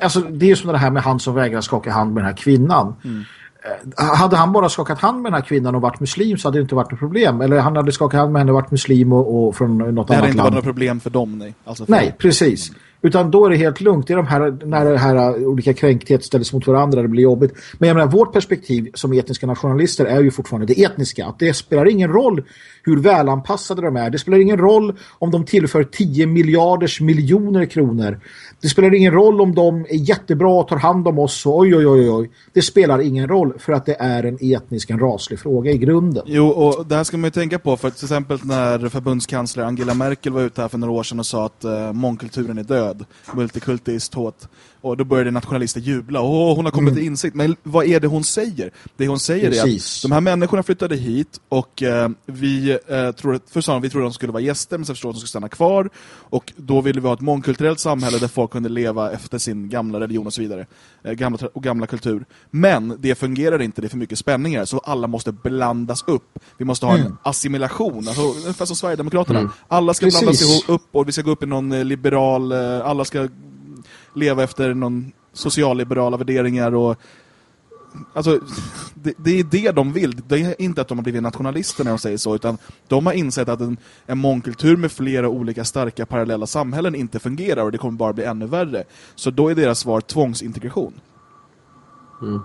alltså det är som det här med han som vägrar skaka hand med den här kvinnan. Mm. Eh, hade han bara skakat hand med den här kvinnan och varit muslim så hade det inte varit något problem. Eller han hade skakat hand med henne och varit muslim och, och från något annat land. Det hade inte varit något problem för dem, nej. Alltså för nej, precis. Utan då är det helt lugnt. Det är de här, när det här olika kränktheter ställs mot varandra, det blir jobbigt. Men jag menar, vårt perspektiv som etniska nationalister är ju fortfarande det etniska. Att det spelar ingen roll hur välanpassade de är. Det spelar ingen roll om de tillför 10 miljarders miljoner kronor. Det spelar ingen roll om de är jättebra och tar hand om oss. Och oj, oj, oj, oj. Det spelar ingen roll för att det är en etnisk, en raslig fråga i grunden. Jo, och det här ska man ju tänka på. För till exempel när förbundskansler Angela Merkel var ute här för några år sedan och sa att eh, mångkulturen är död. Multikultist, hot. Och då började nationalister jubla. Åh, hon har kommit mm. till insikt. Men vad är det hon säger? Det hon säger Precis. är att de här människorna flyttade hit och eh, vi eh, tror först sa vi trodde de skulle vara gäster men sen förstod att de skulle stanna kvar. Och då ville vi ha ett mångkulturellt samhälle där folk kunde leva efter sin gamla religion och så vidare. Eh, gamla, och gamla kultur. Men det fungerar inte, det är för mycket spänningar. Så alla måste blandas upp. Vi måste ha mm. en assimilation. Alltså, ungefär som Sverigedemokraterna. Mm. Alla ska Precis. blandas upp och vi ska gå upp i någon eh, liberal... Eh, alla ska leva efter någon socialliberala värderingar och alltså det, det, är det de vill. Det är inte att de har blivit nationalister när de säger så utan de har insett att en, en mångkultur med flera olika starka parallella samhällen inte fungerar och det kommer bara bli ännu värre. Så då är deras svar tvångsintegration. Mm.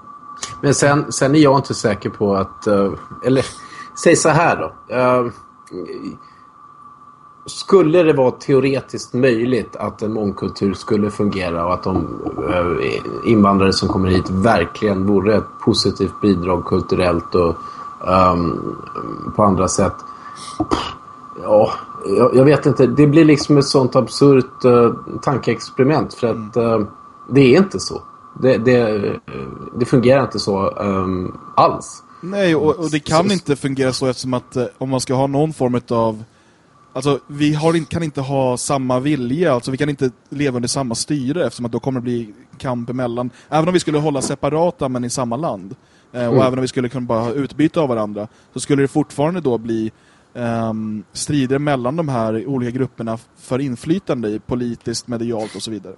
Men sen, sen är jag inte säker på att uh, eller säg så här då. Uh, skulle det vara teoretiskt möjligt att en mångkultur skulle fungera och att de eh, invandrare som kommer hit verkligen vore ett positivt bidrag kulturellt och um, på andra sätt. Ja, jag, vet inte. Det blir liksom ett sånt absurt uh, tankeexperiment för att uh, det är inte så. Det, det, det fungerar inte så um, alls. Nej, och, och det kan inte fungera så eftersom att om man ska ha någon form av Alltså, vi har, kan inte ha samma vilja, alltså vi kan inte leva under samma styre eftersom att då kommer det bli kamp emellan. Även om vi skulle hålla separata men i samma land. Eh, och mm. även om vi skulle kunna bara ha utbyte av varandra så skulle det fortfarande då bli um, strider mellan de här olika grupperna för inflytande i politiskt, medialt och så vidare.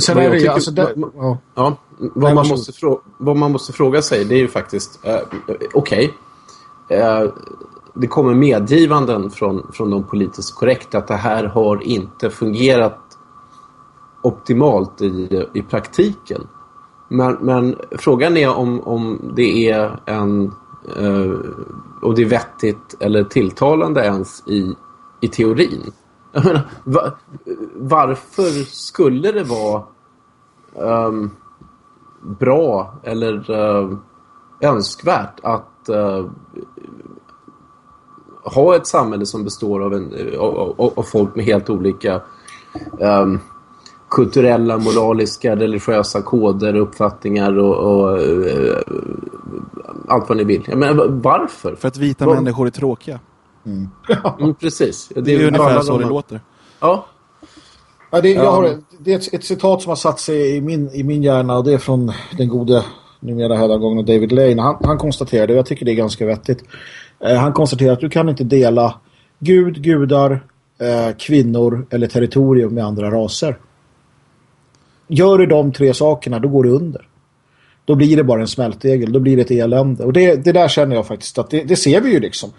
Sen är det, tycker, alltså, det, ja. ja. vad, man måste fråga, vad man måste fråga sig det är ju faktiskt, uh, okej, okay. uh, det kommer medgivanden från, från de politiskt korrekta att det här har inte fungerat optimalt i, i praktiken. Men, men frågan är om, om det är en eh, om det är vettigt eller tilltalande ens i, i teorin. Menar, va, varför skulle det vara um, bra eller uh, önskvärt att uh, ha ett samhälle som består av, en, av, av folk med helt olika um, kulturella, moraliska, religiösa koder, uppfattningar och, och uh, allt vad ni vill. Jag menar, varför? För att vita Var... människor är tråkiga. Mm. mm, precis. Det, det är, är ungefär så det låter. Ja. ja, det, jag har, det är ett, ett, citat som har satt sig i min, i min hjärna och det är från den gode numera hädagången David Lane. Han, han konstaterade, och jag tycker det är ganska vettigt, han konstaterar att du kan inte dela Gud, gudar, eh, kvinnor eller territorium med andra raser. Gör du de tre sakerna, då går du under. Då blir det bara en smältegel, då blir det ett elände. Och det, det där känner jag faktiskt att det, det ser vi ju liksom.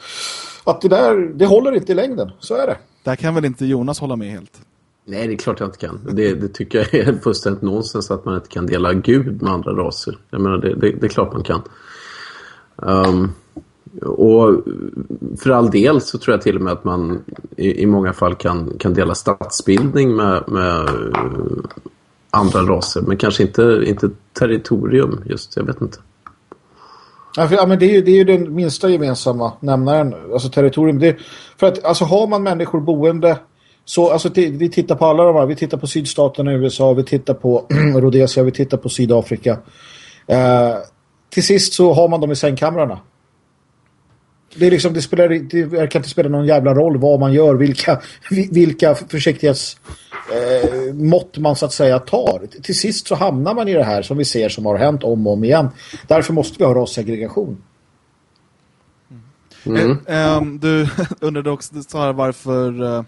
Att det där, det håller inte i längden, så är det. Där kan väl inte Jonas hålla med helt? Nej, det är klart jag inte kan. Det, det tycker jag är fullständigt nonsens att man inte kan dela Gud med andra raser. Jag menar, det, det, det är klart man kan. Um, och för all del så tror jag till och med att man i, i många fall kan, kan dela statsbildning med, med eh, andra raser. Men kanske inte, inte territorium just, jag vet inte. Ja, för, ja, men det, är ju, det är ju den minsta gemensamma nämnaren, alltså territorium. Det, för att alltså, har man människor boende så, alltså, vi tittar på alla de här, vi tittar på sydstaterna i USA, vi tittar på Rhodesia, vi tittar på Sydafrika. Eh, till sist så har man dem i sängkamrarna. Det, är liksom, det, spelar, det kan inte spela någon jävla roll vad man gör, vilka, vilka försiktighets eh, mått man så att säga tar. Till sist så hamnar man i det här som vi ser som har hänt om och om igen. Därför måste vi ha rassegregation. Mm. Eh, um, du undrade också så här varför, uh,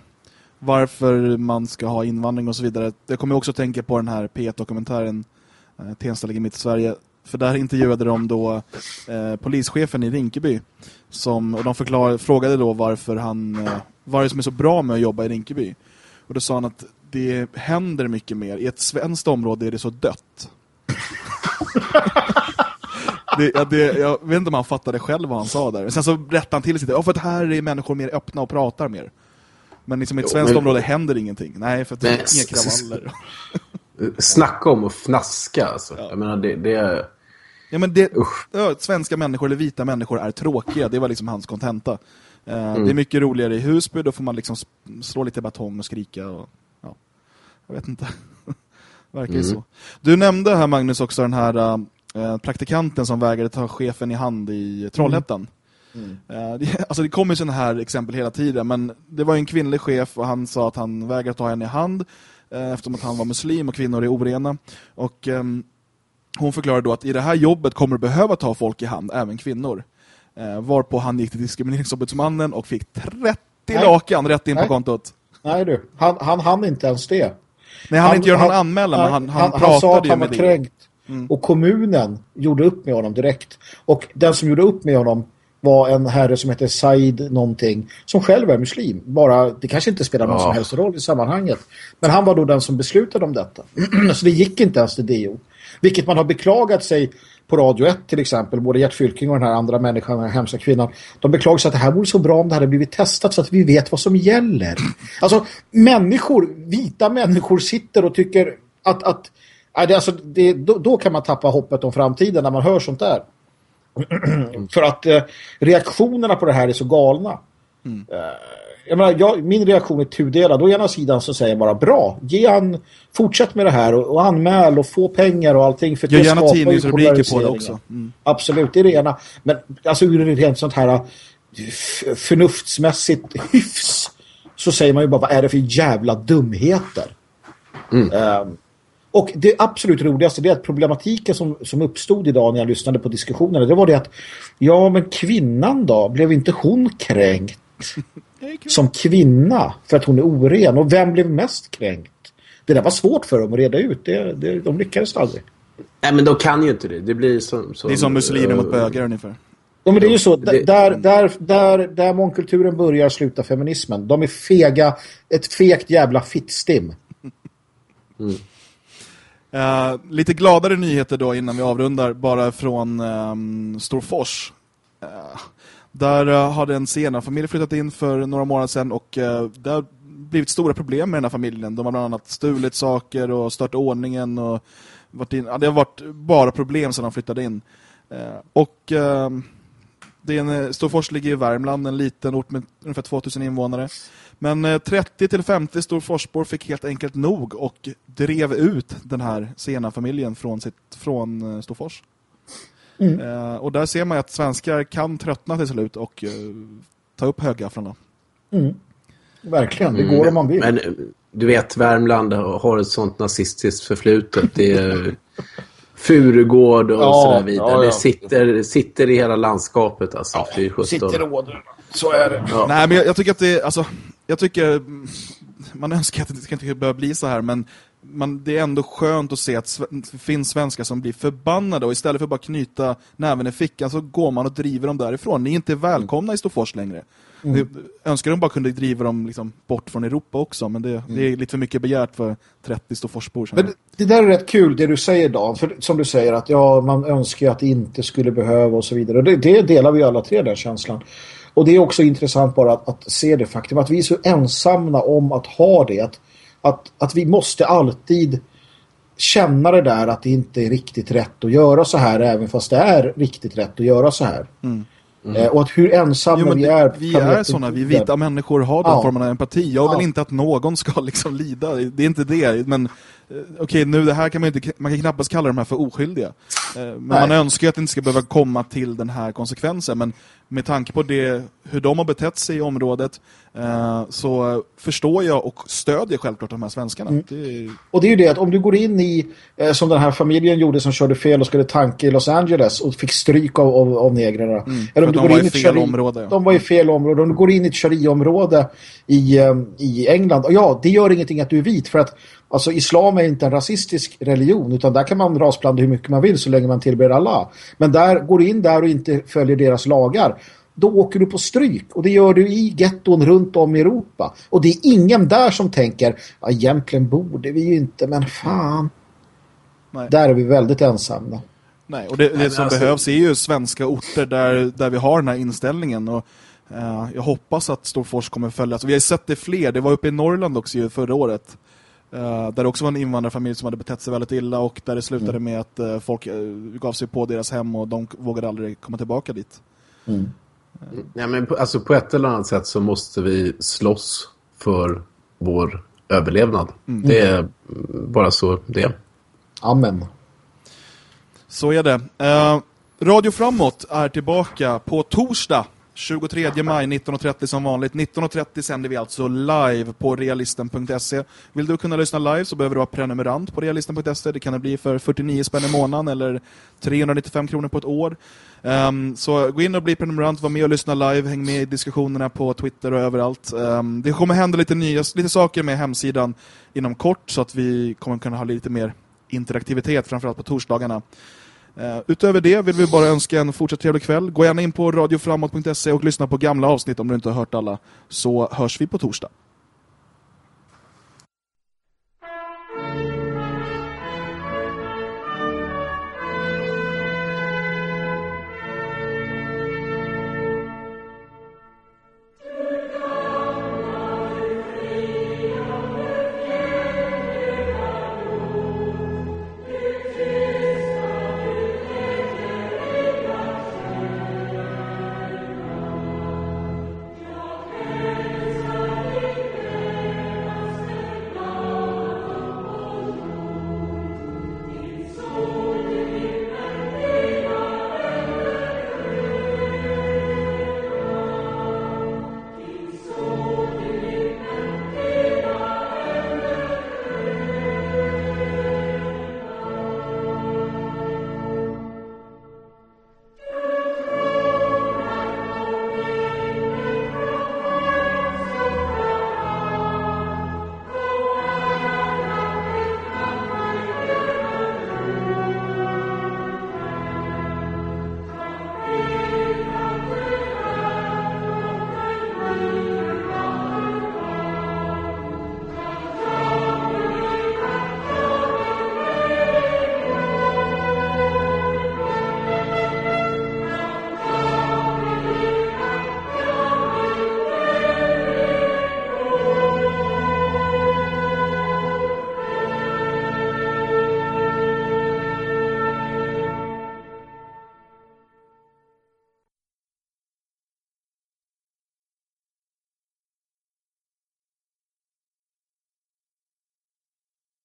varför man ska ha invandring och så vidare. Jag kommer också tänka på den här P1-dokumentären uh, Tensta ligger mitt i Sverige. För där intervjuade de då uh, polischefen i Rinkeby. Som, och de förklarade, frågade då varför han, uh, vad det som är så bra med att jobba i Rinkeby. Och då sa han att det händer mycket mer. I ett svenskt område är det så dött. det, ja, det, jag vet inte om han fattade själv vad han sa där. Sen så rättade han till sig. Ja, för att här är människor mer öppna och pratar mer. Men liksom i ett jo, svenskt men... område händer ingenting. Nej, för att det är inga kravaller. Snacka om att fnaska. Alltså. Ja. Jag menar, det, det är... Ja, men det, ja, svenska människor eller vita människor är tråkiga. Det var liksom hans kontenta. Uh, mm. Det är mycket roligare i Husby. Då får man liksom slå lite batong och skrika. Och, ja, jag vet inte. Verkar mm. så. Du nämnde här Magnus också den här uh, praktikanten som vägrade ta chefen i hand i Trollhättan. Mm. Uh, det, alltså det kommer ju sådana här exempel hela tiden. Men det var en kvinnlig chef och han sa att han vägrade ta henne i hand. Uh, eftersom att han var muslim och kvinnor är orena. Och um, hon förklarade då att i det här jobbet kommer du behöva ta folk i hand, även kvinnor. Eh, varpå han gick till diskrimineringsombudsmannen och fick 30 Nej. lakan rätt in Nej. på kontot. Nej du, han, han hann inte ens det. Nej, han, han inte göra någon anmälan, men han, han, han pratade han sa att han var kränkt. Mm. Och kommunen gjorde upp med honom direkt. Och den som gjorde upp med honom var en herre som heter Said någonting som själv är muslim. Bara, det kanske inte spelar någon ja. som helst roll i sammanhanget. Men han var då den som beslutade om detta. så det gick inte ens till DO. Vilket man har beklagat sig på Radio 1 till exempel, både Gert Fylking och den här andra människan, den här hemska kvinnan, de beklagar sig att det här vore så bra om det hade blivit testat så att vi vet vad som gäller. Alltså, människor, vita människor sitter och tycker att, att alltså, det, då, då, kan man tappa hoppet om framtiden när man hör sånt där. För att eh, reaktionerna på det här är så galna. Mm. Jag menar, jag, min reaktion är tudelad. Å ena sidan så säger jag bara bra, ge han, fortsätt med det här och, och anmäl och få pengar och allting. För jag gärna tidningsrubriker på det också. Mm. Absolut, det är det ena. Men alltså ur rent sånt här förnuftsmässigt hyfs så säger man ju bara, vad är det för jävla dumheter? Mm. Um, och det absolut roligaste är att problematiken som, som uppstod idag när jag lyssnade på diskussionerna det var det att ja men kvinnan då, blev inte hon kränkt? Som kvinna för att hon är oren. Och vem blev mest kränkt? Det där var svårt för dem att reda ut. Det, det, de lyckades aldrig. Nej, men de kan ju inte det. Det blir som... som det är som muslimer uh, mot bögar ungefär. Ja, men det är ju så. Det, där, där, där, där mångkulturen börjar sluta feminismen. De är fega. Ett fegt jävla fittstim. Mm. Uh, lite gladare nyheter då innan vi avrundar. Bara från um, Storfors. Uh, där eh, hade en senare familj flyttat in för några månader sedan. Och eh, det har blivit stora problem med den här familjen. De har bland annat stulit saker och stört ordningen. Och varit in, det har varit bara problem sedan de flyttade in. Eh, och ehm, det är en, Storfors ligger i Värmland, en liten ort med ungefär 2000 invånare. Men 30-50 Storforsbor fick helt enkelt nog och drev ut den här sena familjen från, sitt, från Storfors. Mm. Eh, och där ser man att svenskar kan tröttna till slut och eh, ta upp högafflarna. Mm. Verkligen, det går om man vill. Men du vet, Värmland har ett sånt nazistiskt förflutet. Det är Furugård och ja, sådär vidare. Ja, ja. Det sitter, sitter i hela landskapet alltså. Ja, sitter råder. Så är det. Ja. Nej, men jag, jag, tycker att det alltså, jag tycker man önskar att det ska inte behöva bli så här, men man, det är ändå skönt att se att det finns svenskar som blir förbannade och istället för att bara knyta näven i fickan så går man och driver dem därifrån. Ni är inte välkomna i Stofors längre. Mm. Jag önskar de bara kunde driva dem liksom bort från Europa också, men det, mm. det är lite för mycket begärt för 30 Stoforsbor. Men det där är rätt kul, det du säger Dan, för som du säger att ja, man önskar att det inte skulle behöva och så vidare. Och det, det delar vi alla tre, den känslan. Och det är också intressant bara att, att, se det faktum att vi är så ensamma om att ha det. Att, att, att vi måste alltid känna det där att det inte är riktigt rätt att göra så här även fast det är riktigt rätt att göra så här. Mm. Mm. Och att hur ensamma jo, vi är. Vi är sådana, vi vita människor har den ja. formen av empati. Jag vill ja. inte att någon ska liksom lida. Det är inte det, men okej, okay, nu det här kan man inte, man kan knappast kalla de här för oskyldiga. Eh, men Nej. man önskar att det inte ska behöva komma till den här konsekvensen. Men med tanke på det, hur de har betett sig i området eh, så förstår jag och stödjer självklart de här svenskarna. Mm. Det Och det är ju det att om du går in i, eh, som den här familjen gjorde som körde fel och skulle tanka i Los Angeles och fick stryk av, av, av negrarna. Mm. Eller om du går in i fel shari, område. Ja. De var i fel område. Om du går in i ett sharia-område i, eh, i England, och ja, det gör ingenting att du är vit för att Alltså islam är inte en rasistisk religion utan där kan man rasblanda hur mycket man vill så länge man tillber Allah. Men där går du in där och inte följer deras lagar då åker du på stryk. Och det gör du i getton runt om i Europa. Och det är ingen där som tänker, ja egentligen borde vi ju inte, men fan. Nej. Där är vi väldigt ensamma. Nej, och det, det som alltså... behövs är ju svenska orter där, där vi har den här inställningen. Och uh, jag hoppas att Storfors kommer följa. Alltså, vi har sett det fler. Det var uppe i Norrland också förra året. Uh, där det också var en invandrarfamilj som hade betett sig väldigt illa och där det slutade mm. med att uh, folk gav sig på deras hem och de vågade aldrig komma tillbaka dit. Mm. Ja, men på, alltså på ett eller annat sätt så måste vi slåss för vår överlevnad. Mm. Det är bara så det. Amen. Så är det. Uh, Radio Framåt är tillbaka på torsdag 23 maj 19.30 som vanligt. 19.30 sänder vi alltså live på realisten.se. Vill du kunna lyssna live så behöver du vara prenumerant på realisten.se. Det kan det bli för 49 spänn i månaden eller 395 kronor på ett år. Um, så gå in och bli prenumerant, var med och lyssna live, häng med i diskussionerna på Twitter och överallt. Um, det kommer hända lite nya lite saker med hemsidan inom kort så att vi kommer kunna ha lite mer interaktivitet framförallt på torsdagarna. Eh, utöver det vill vi bara önska en fortsatt trevlig kväll. Gå gärna in på radioframåt.se och lyssna på gamla avsnitt om du inte har hört alla. Så hörs vi på torsdag.